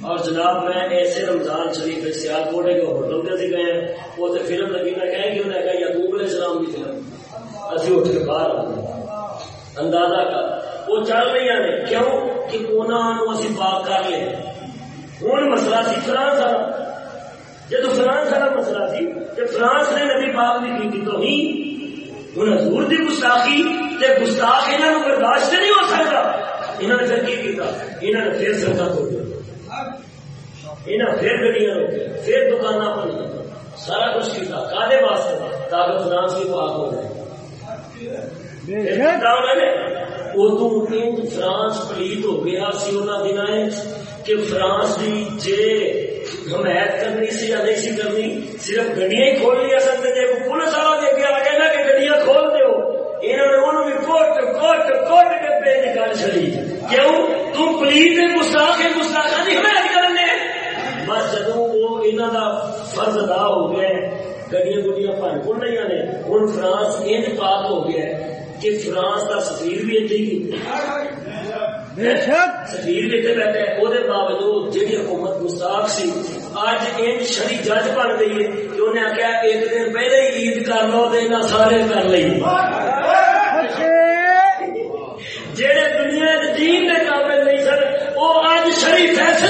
اور جناب میں ایسے رمضان شریف سیال کوٹے کے ہوٹل سے گئے وہ تو فلم لگی، میں کہیں گے انہیں کہا، یعقوب علیہ السلام کی فلم۔ اسی اٹھ کے باہر آ گئے اندازہ کر۔ وہ چل رہی ہیں۔ کیوں؟ کہ انہوں اسی پاک کر لے ہوں مسئلہ سی فرانس والا جب فرانس والا مسئلہ سی جب فرانس نے نبی پاک بھی کی تو ہی ہوں۔ حضور کی گستاخی تے گستاخ نے برداشت نہیں ہو سکتا۔ انہوں نے پھر کی کیتا۔ انہوں نے پھر سرکا توڑ دیا انہیں پھر گڈیاں روکے پھر دکان بنی سارا کچھ کالے واسطے؟ تاکہ پاک ہو جائے فرانس پلیت ہو گیا سی انہوں دن کہ فرانس کی جے حمایت کرنی سی یا نہیں سی کرنی صرف گڈیاں ہی کھول لیا سکتے۔ جی پولیس والا دے کے آ گیا نا کہ گڈیاں کھول دو انہوں نے انہوں بھی کوٹ کوٹ کوٹ کے پہ نکال چلی کیوں تم پلیت گستاخ گستاخ کی حمایت کرنے بس جدو وہ انہوں کا فرض ادا ہو گیا گڈیاں گڈیاں بن کون رہی نے ہوں فرانس انج پاک ہو گیا کہ فرانس کا سفیر بھی اتنے سفیر بھی اتنے بیٹھا ہے وہ باوجود حکومت گستاخ سی اج ان شری جج بن گئی ہے کہ انہیں آخیا ایک دن پہلے عید کر لو تو سارے کر لی جہے دنیا دین کے قابل نہیں سن وہ اج شری فیصلے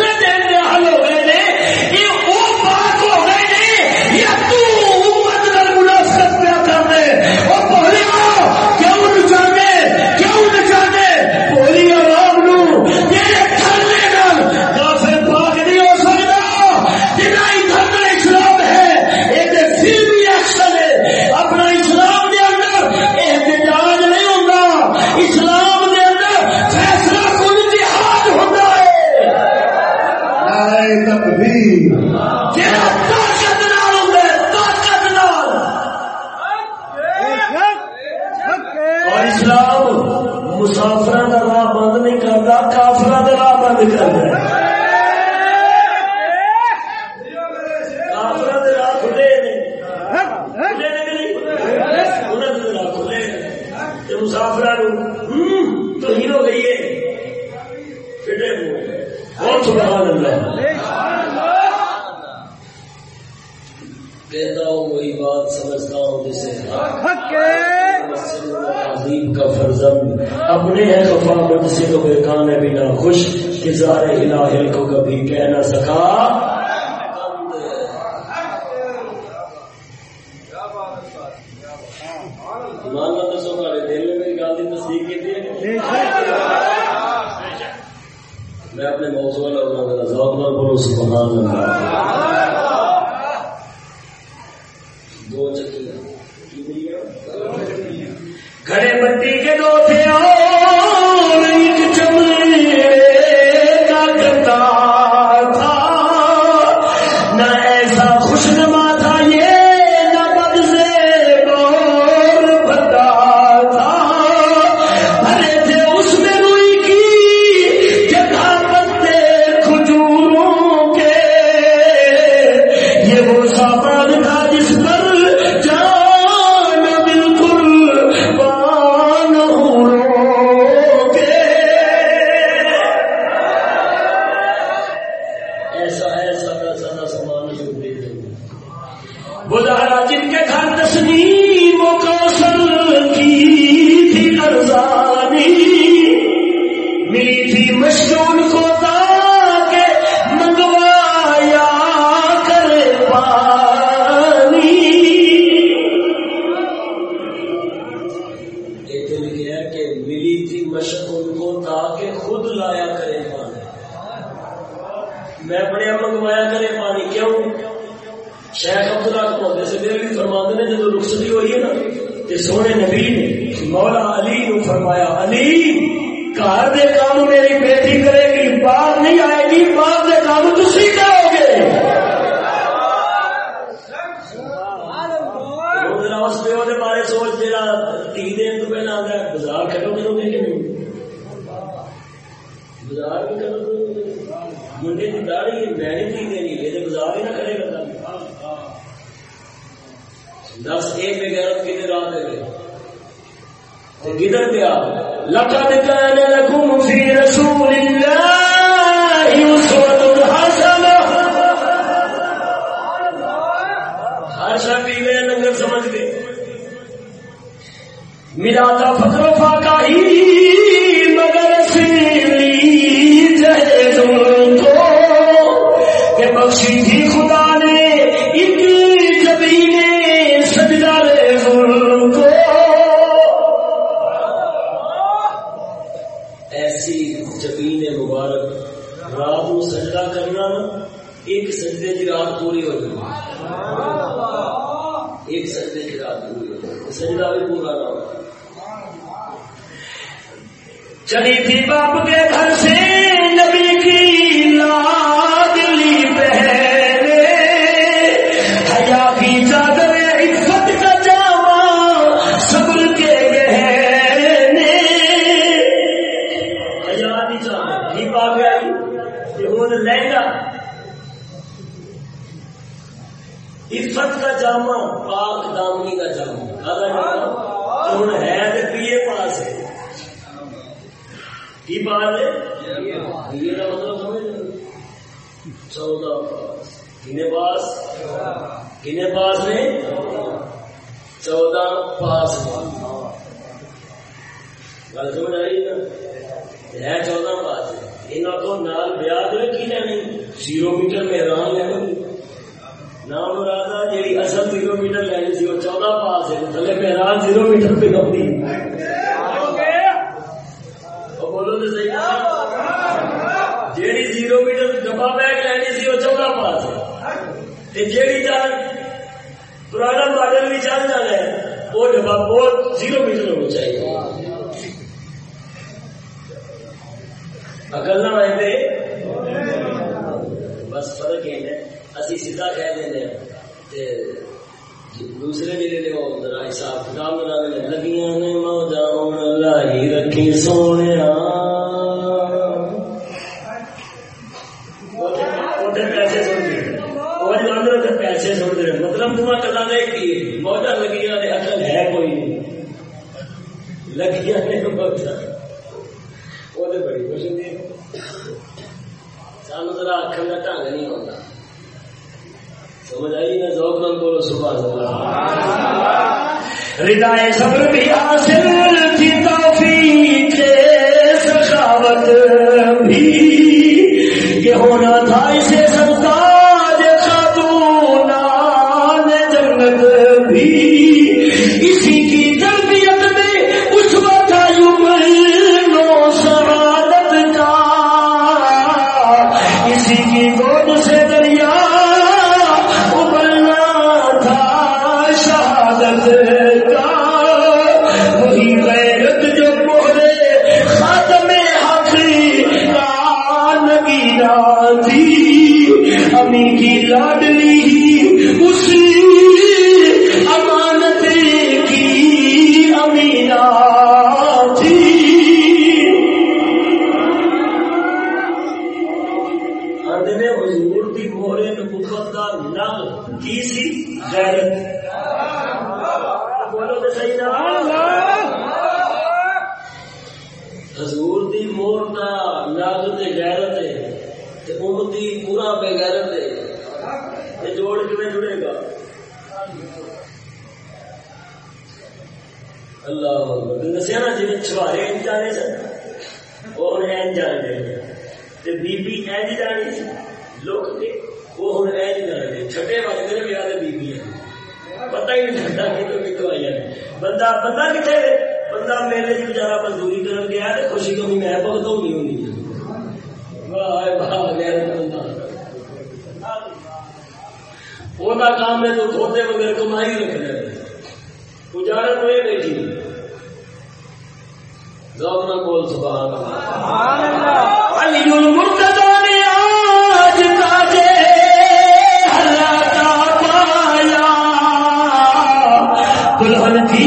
کنے پاس نے چودہ پاس گل سمجھ آ رہی ہے چودہ پاس یہاں کو نال بیاہ کی لینی زیرو میٹر مہران لینی نام مراد جی اصل زیرو میٹر لینی سی، وہ چودہ پاس ہے۔ تھلے زیرو میٹر پہ پتہ ہی نہیں چلتا کہ آئی ہے۔ بندہ بندہ کتنے بندہ میرے سے بچارا مزدوری کرن گیا خوشی کمی میں بہت ہونی ہونی بندہ کام ہے تو دھوتے بغیر کمائی رکھنا ہے اجارت ہوئے بیٹھی۔ ذوق نہ سبحان اللہ۔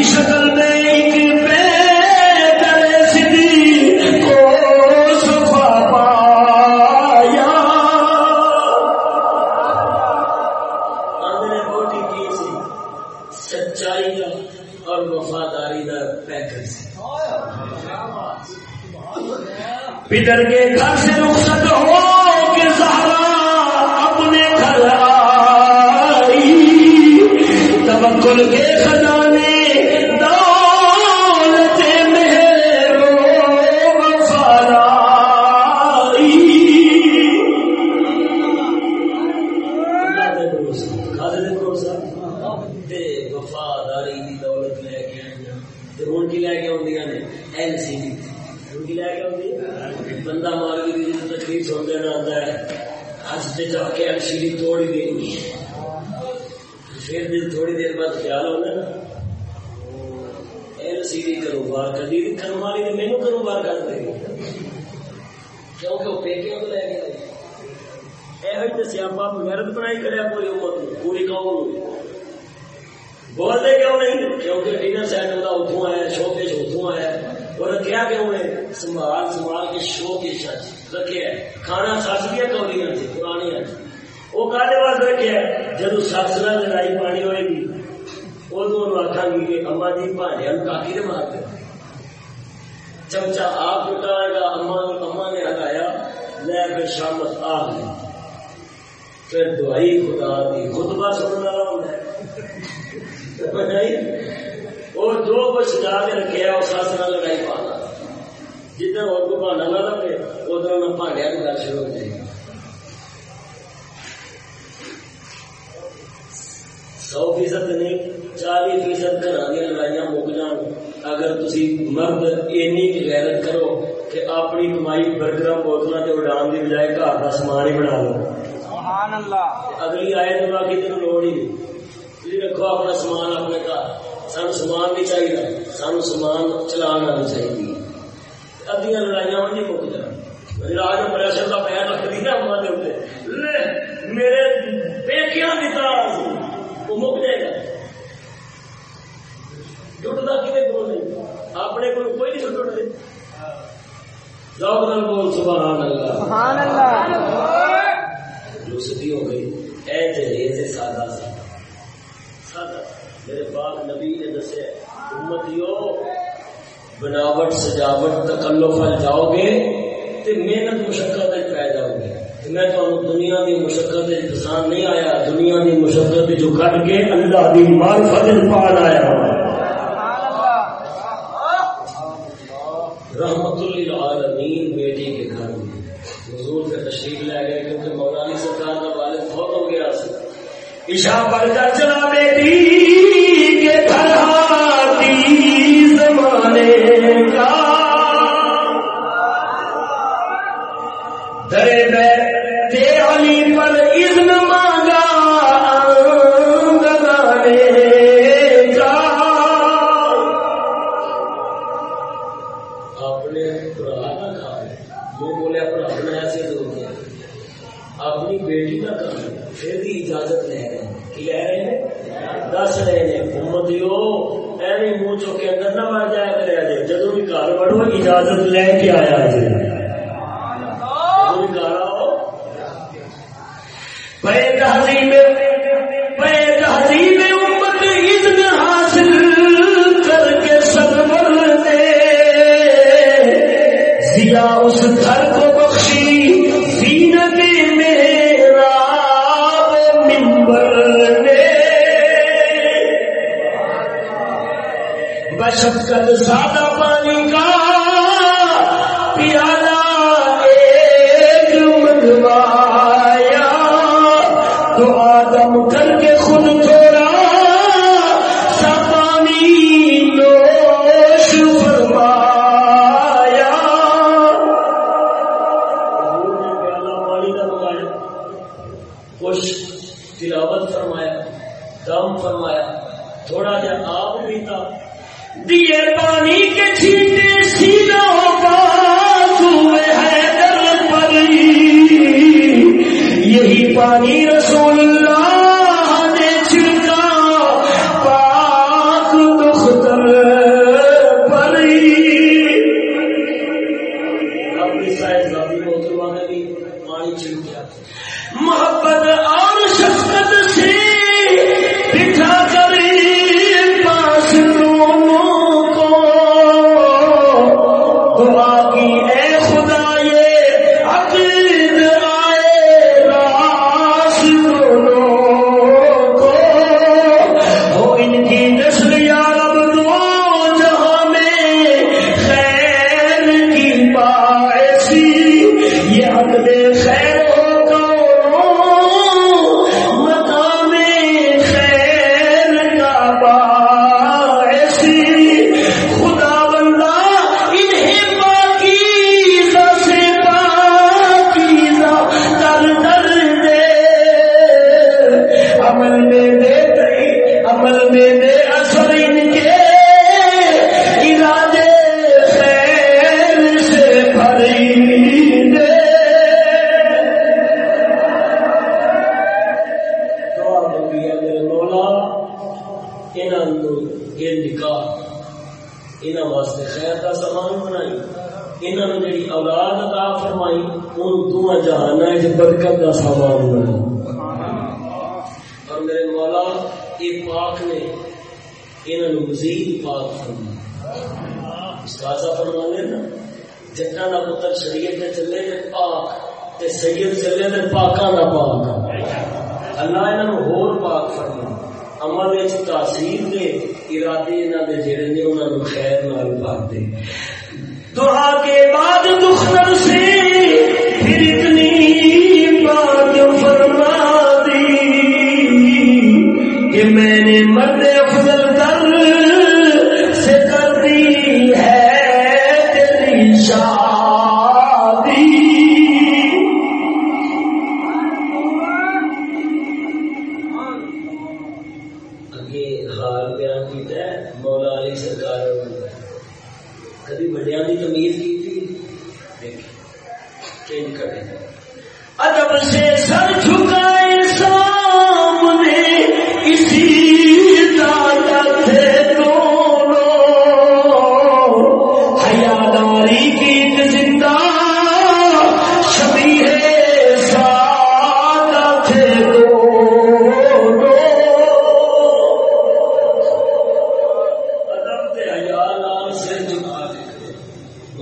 Jesus. سامان نہیں چاہیے۔ سانو سامان چلان چاہیے۔ ادیا لڑائیاں مک جان راج کا پیر نا میرے وہ مک جائے گا۔ ٹوٹتا کون نہیں اپنے کو کوئی نہیں دے بول ہو گئی۔ اے سادہ سادہ۔ میرے پاک نبی نے دسے، امتیو، بناوٹ، سجاوٹ تکلو تکلف جاؤ گے تو محنت مشقت پی جاؤ گے۔ میں تو دنیا کی مشقت انسان نہیں آیا، دنیا کی مشقت جو کٹ کے اللہ کی مارفت پال آیا رحمت العالمین بیٹی کے گھر میں حضور سے تشریف لے گئے کیونکہ مولانی سرکار کا والد بہت ہو گیا۔ عشاء کر چلا بیٹی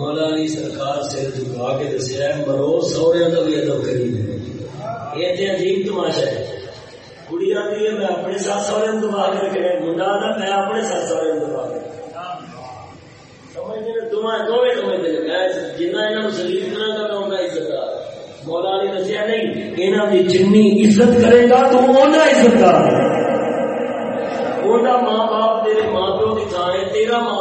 مولا علی سرکار سر جھکا کے دسیا مرو سوریا کا بھی ادب کری یہ عجیب تماشا ہے۔ کڑی آتی ہے، میں اپنے ساتھ سورے دبا کے رکھے منڈا آتا، میں اپنے ساتھ سورے دبا کے یہاں نہیں یہاں کی جن عزت کرے گا تو ماں باپ تیرے ماں پیو کی تھان ہے، تیرا ماں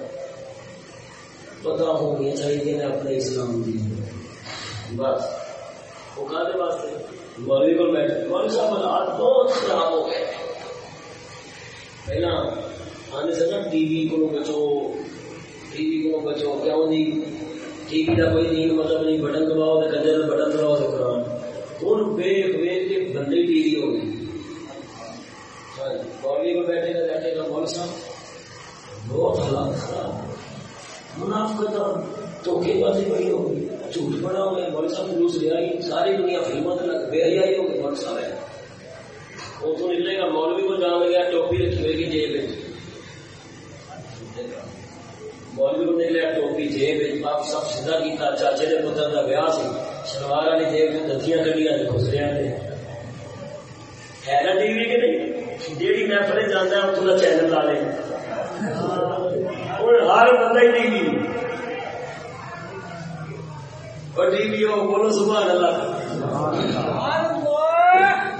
پتہ ہونی چاہیے نے اپنے اسلام دی بس۔ وہ کہتے واسطے۔ مولوی کو بیٹھ مولوی صاحب حالات بہت خراب ہو گئے پہلا آنے سے نا ٹی وی کو بچو۔ ٹی وی کو بچو۔ کیوں جی ٹی وی کا کوئی دین مطلب نہیں بٹن دباؤ تو کنجر بٹن دباؤ تو قرآن ہوں ویخ ویخ کے بندے ٹی وی ہو گئی مولوی کو بیٹھے گا بیٹھے گا مول صاحب۔ بہت اخلاق خراب۔ منافقت اور دھوکے بازی بڑی ہو گئی جھوٹ بڑا ہو گیا بڑے صاحب جلوس لے آئی ساری دنیا فلموں سے لگ بے حیائی ہو گئی بڑے صاحب ہے۔ وہ تو نکلے گا مولوی کو جان لگا ٹوپی رکھی ہوئے گی جیب مولوی کو نکلے ٹوپی جیب میں باپ سب سیدھا کیتا چاچے دے پتر دا بیاہ سی شلوار والی جیب میں دتیاں کڈیاں تے خسریاں تے ہے نا ٹی وی کہ نہیں جیڑی محفل جانا اتوں کا چینل لا لے ہوں ہر بندہ ہی ٹی وی اور ٹی وی ہو بولو سبحان اللہ۔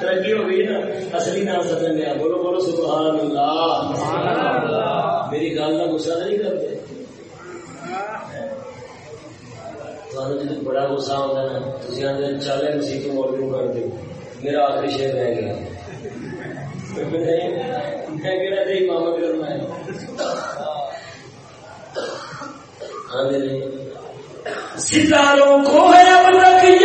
ترقی ہو گئی نا، اصلی نام سدن لیا بولو بولو سبحان اللہ۔ میری گل کا غصہ نہیں کرتے۔ جی بڑا غصہ ہوتا ہے نا تھی آدھے چل مسیح تو مولوی کر دو میرا آخری شیر رہ گیا۔ میں کہنا تھا امامت کرنا ہے ستاروں کو ہے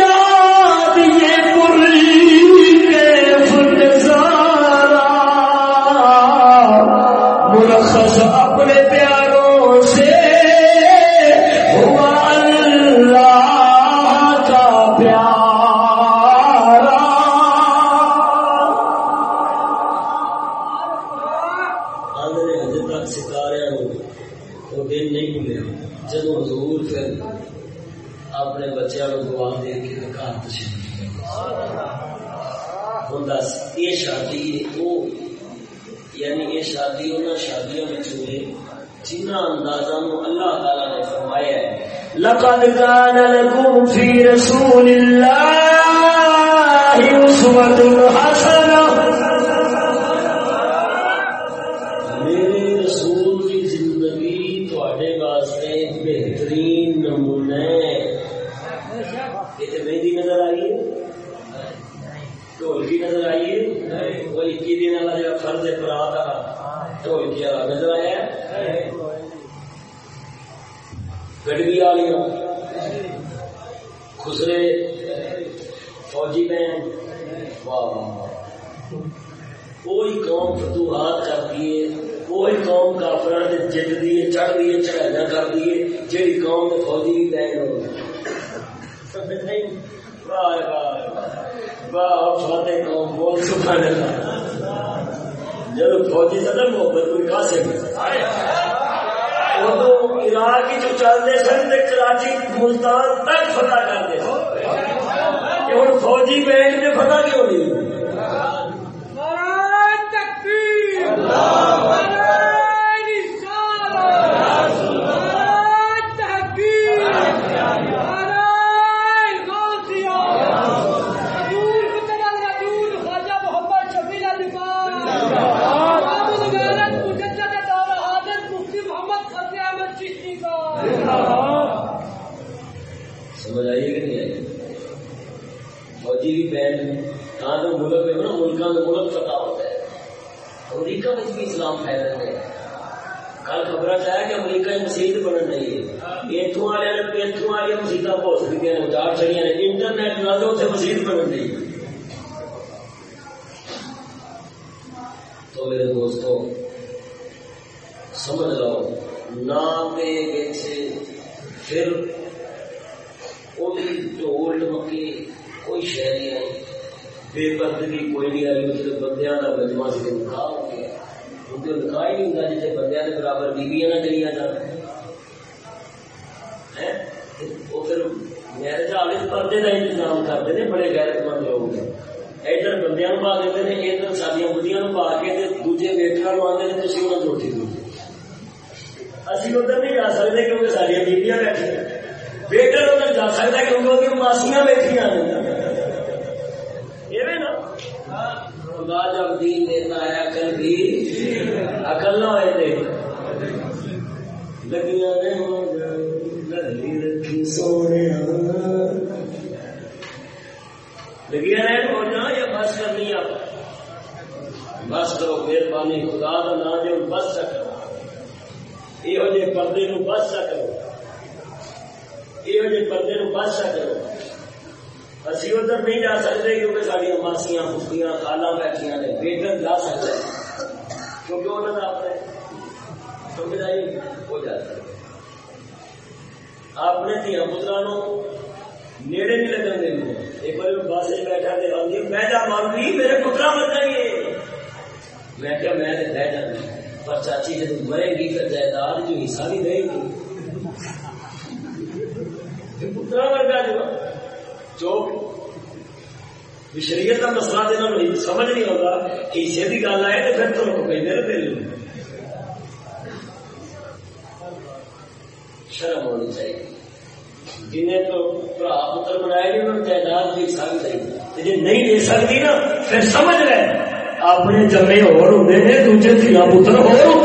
والے پردے کا انتظام کرتے ہیں بڑے غیر مند لوگ ادھر بندیاں پا دیتے ہیں ادھر سڈیا بڑھیاں پا کے دوجے ویٹر آتے ہیں تھی انہوں روٹی دو اسی ادھر نہیں جا سکتے کیونکہ سارے بیویاں بیٹھی بیٹر ادھر جا سکتا کیونکہ وہ ماسیاں بیٹھی خدا جب دین دیتا ہے عقل بھی عقل نہ ہوئے دے لگیاں نے رکھی سونے لگیاں نے ہو جا یا بس کرنی بس کرو مہربانی، خدا کا نام جو بس کرو۔ یہ جے پردے نو بس کرو۔ یہ جے پردے نو بس کرو۔ اسی ادھر نہیں جا سکتے کیونکہ ساری ماسیاں پھوپیاں کالا بیٹھیا نے بیٹر جا سکتے۔ کیونکہ انہوں نے اپنے سمجھ ہو جاتا ہے۔ اپنے دیا پترا نیڑے نہیں لگن دیں ایک بار بس بیٹھا دے آدھی میں جا مانگی، میرے پترا بن جائیے میں کیا میں بہ جانا پر چاچی جب مرے گی پھر جائیداد جو حصہ بھی دے گی پترا ورگا جو چوک شریعت کا مسئلہ دینا سمجھ نہیں ہوگا کہ حصے کی گل آئے تو پھر تو کہیں دے شرم ہونی چاہیے۔ جنہیں تو برا پتر بنایا گیا انہوں نے تعداد بھی چاہیے جی نہیں دے سکتی نا، پھر سمجھ رہے اپنے جمے اور ہوں نے، دوجے دیا پتر اور ہوں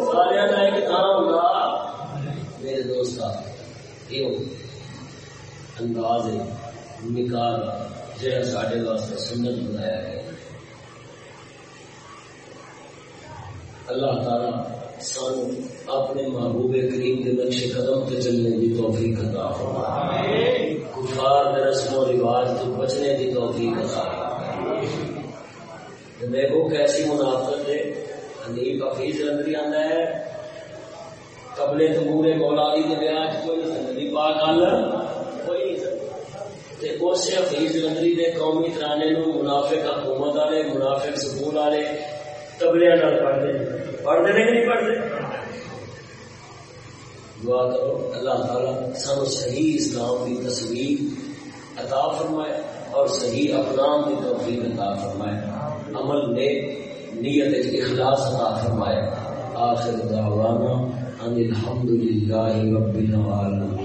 سارے کا ایک ہوگا۔ میرے دوست یہ انداز ہے۔ نکال جہاں سارے واسطے سنت بنایا ہے۔ اللہ تعالی سن اپنے محبوب کریم کے نقش قدم تے چلنے کی توفیق عطا کفار رسم و رواج تو بچنے کی توفیق عطا دیکھو کیسی منافقت ہے؟ حنیف حفیظ اندر آندا ہے۔ قبلے تمورے مولاوی کے بیاج کوئی نہیں سکتی، پاک کوئی نہیں سکتا اس حفیظ رندری دے قومی ترانے نو منافق حکومت والے، منافق سکول والے تبلیاں پڑھتے پڑھتے کہ نہیں پڑھتے؟ دعا کرو، اللہ تعالیٰ سب صحیح اسلام کی تصویر عطا فرمائے اور صحیح اقدام کی توفیق عطا فرمائے۔ عمل نے نیت اخلاص عطا فرمایا۔ آخر دعوانا ان الحمدللہ رب العالمین۔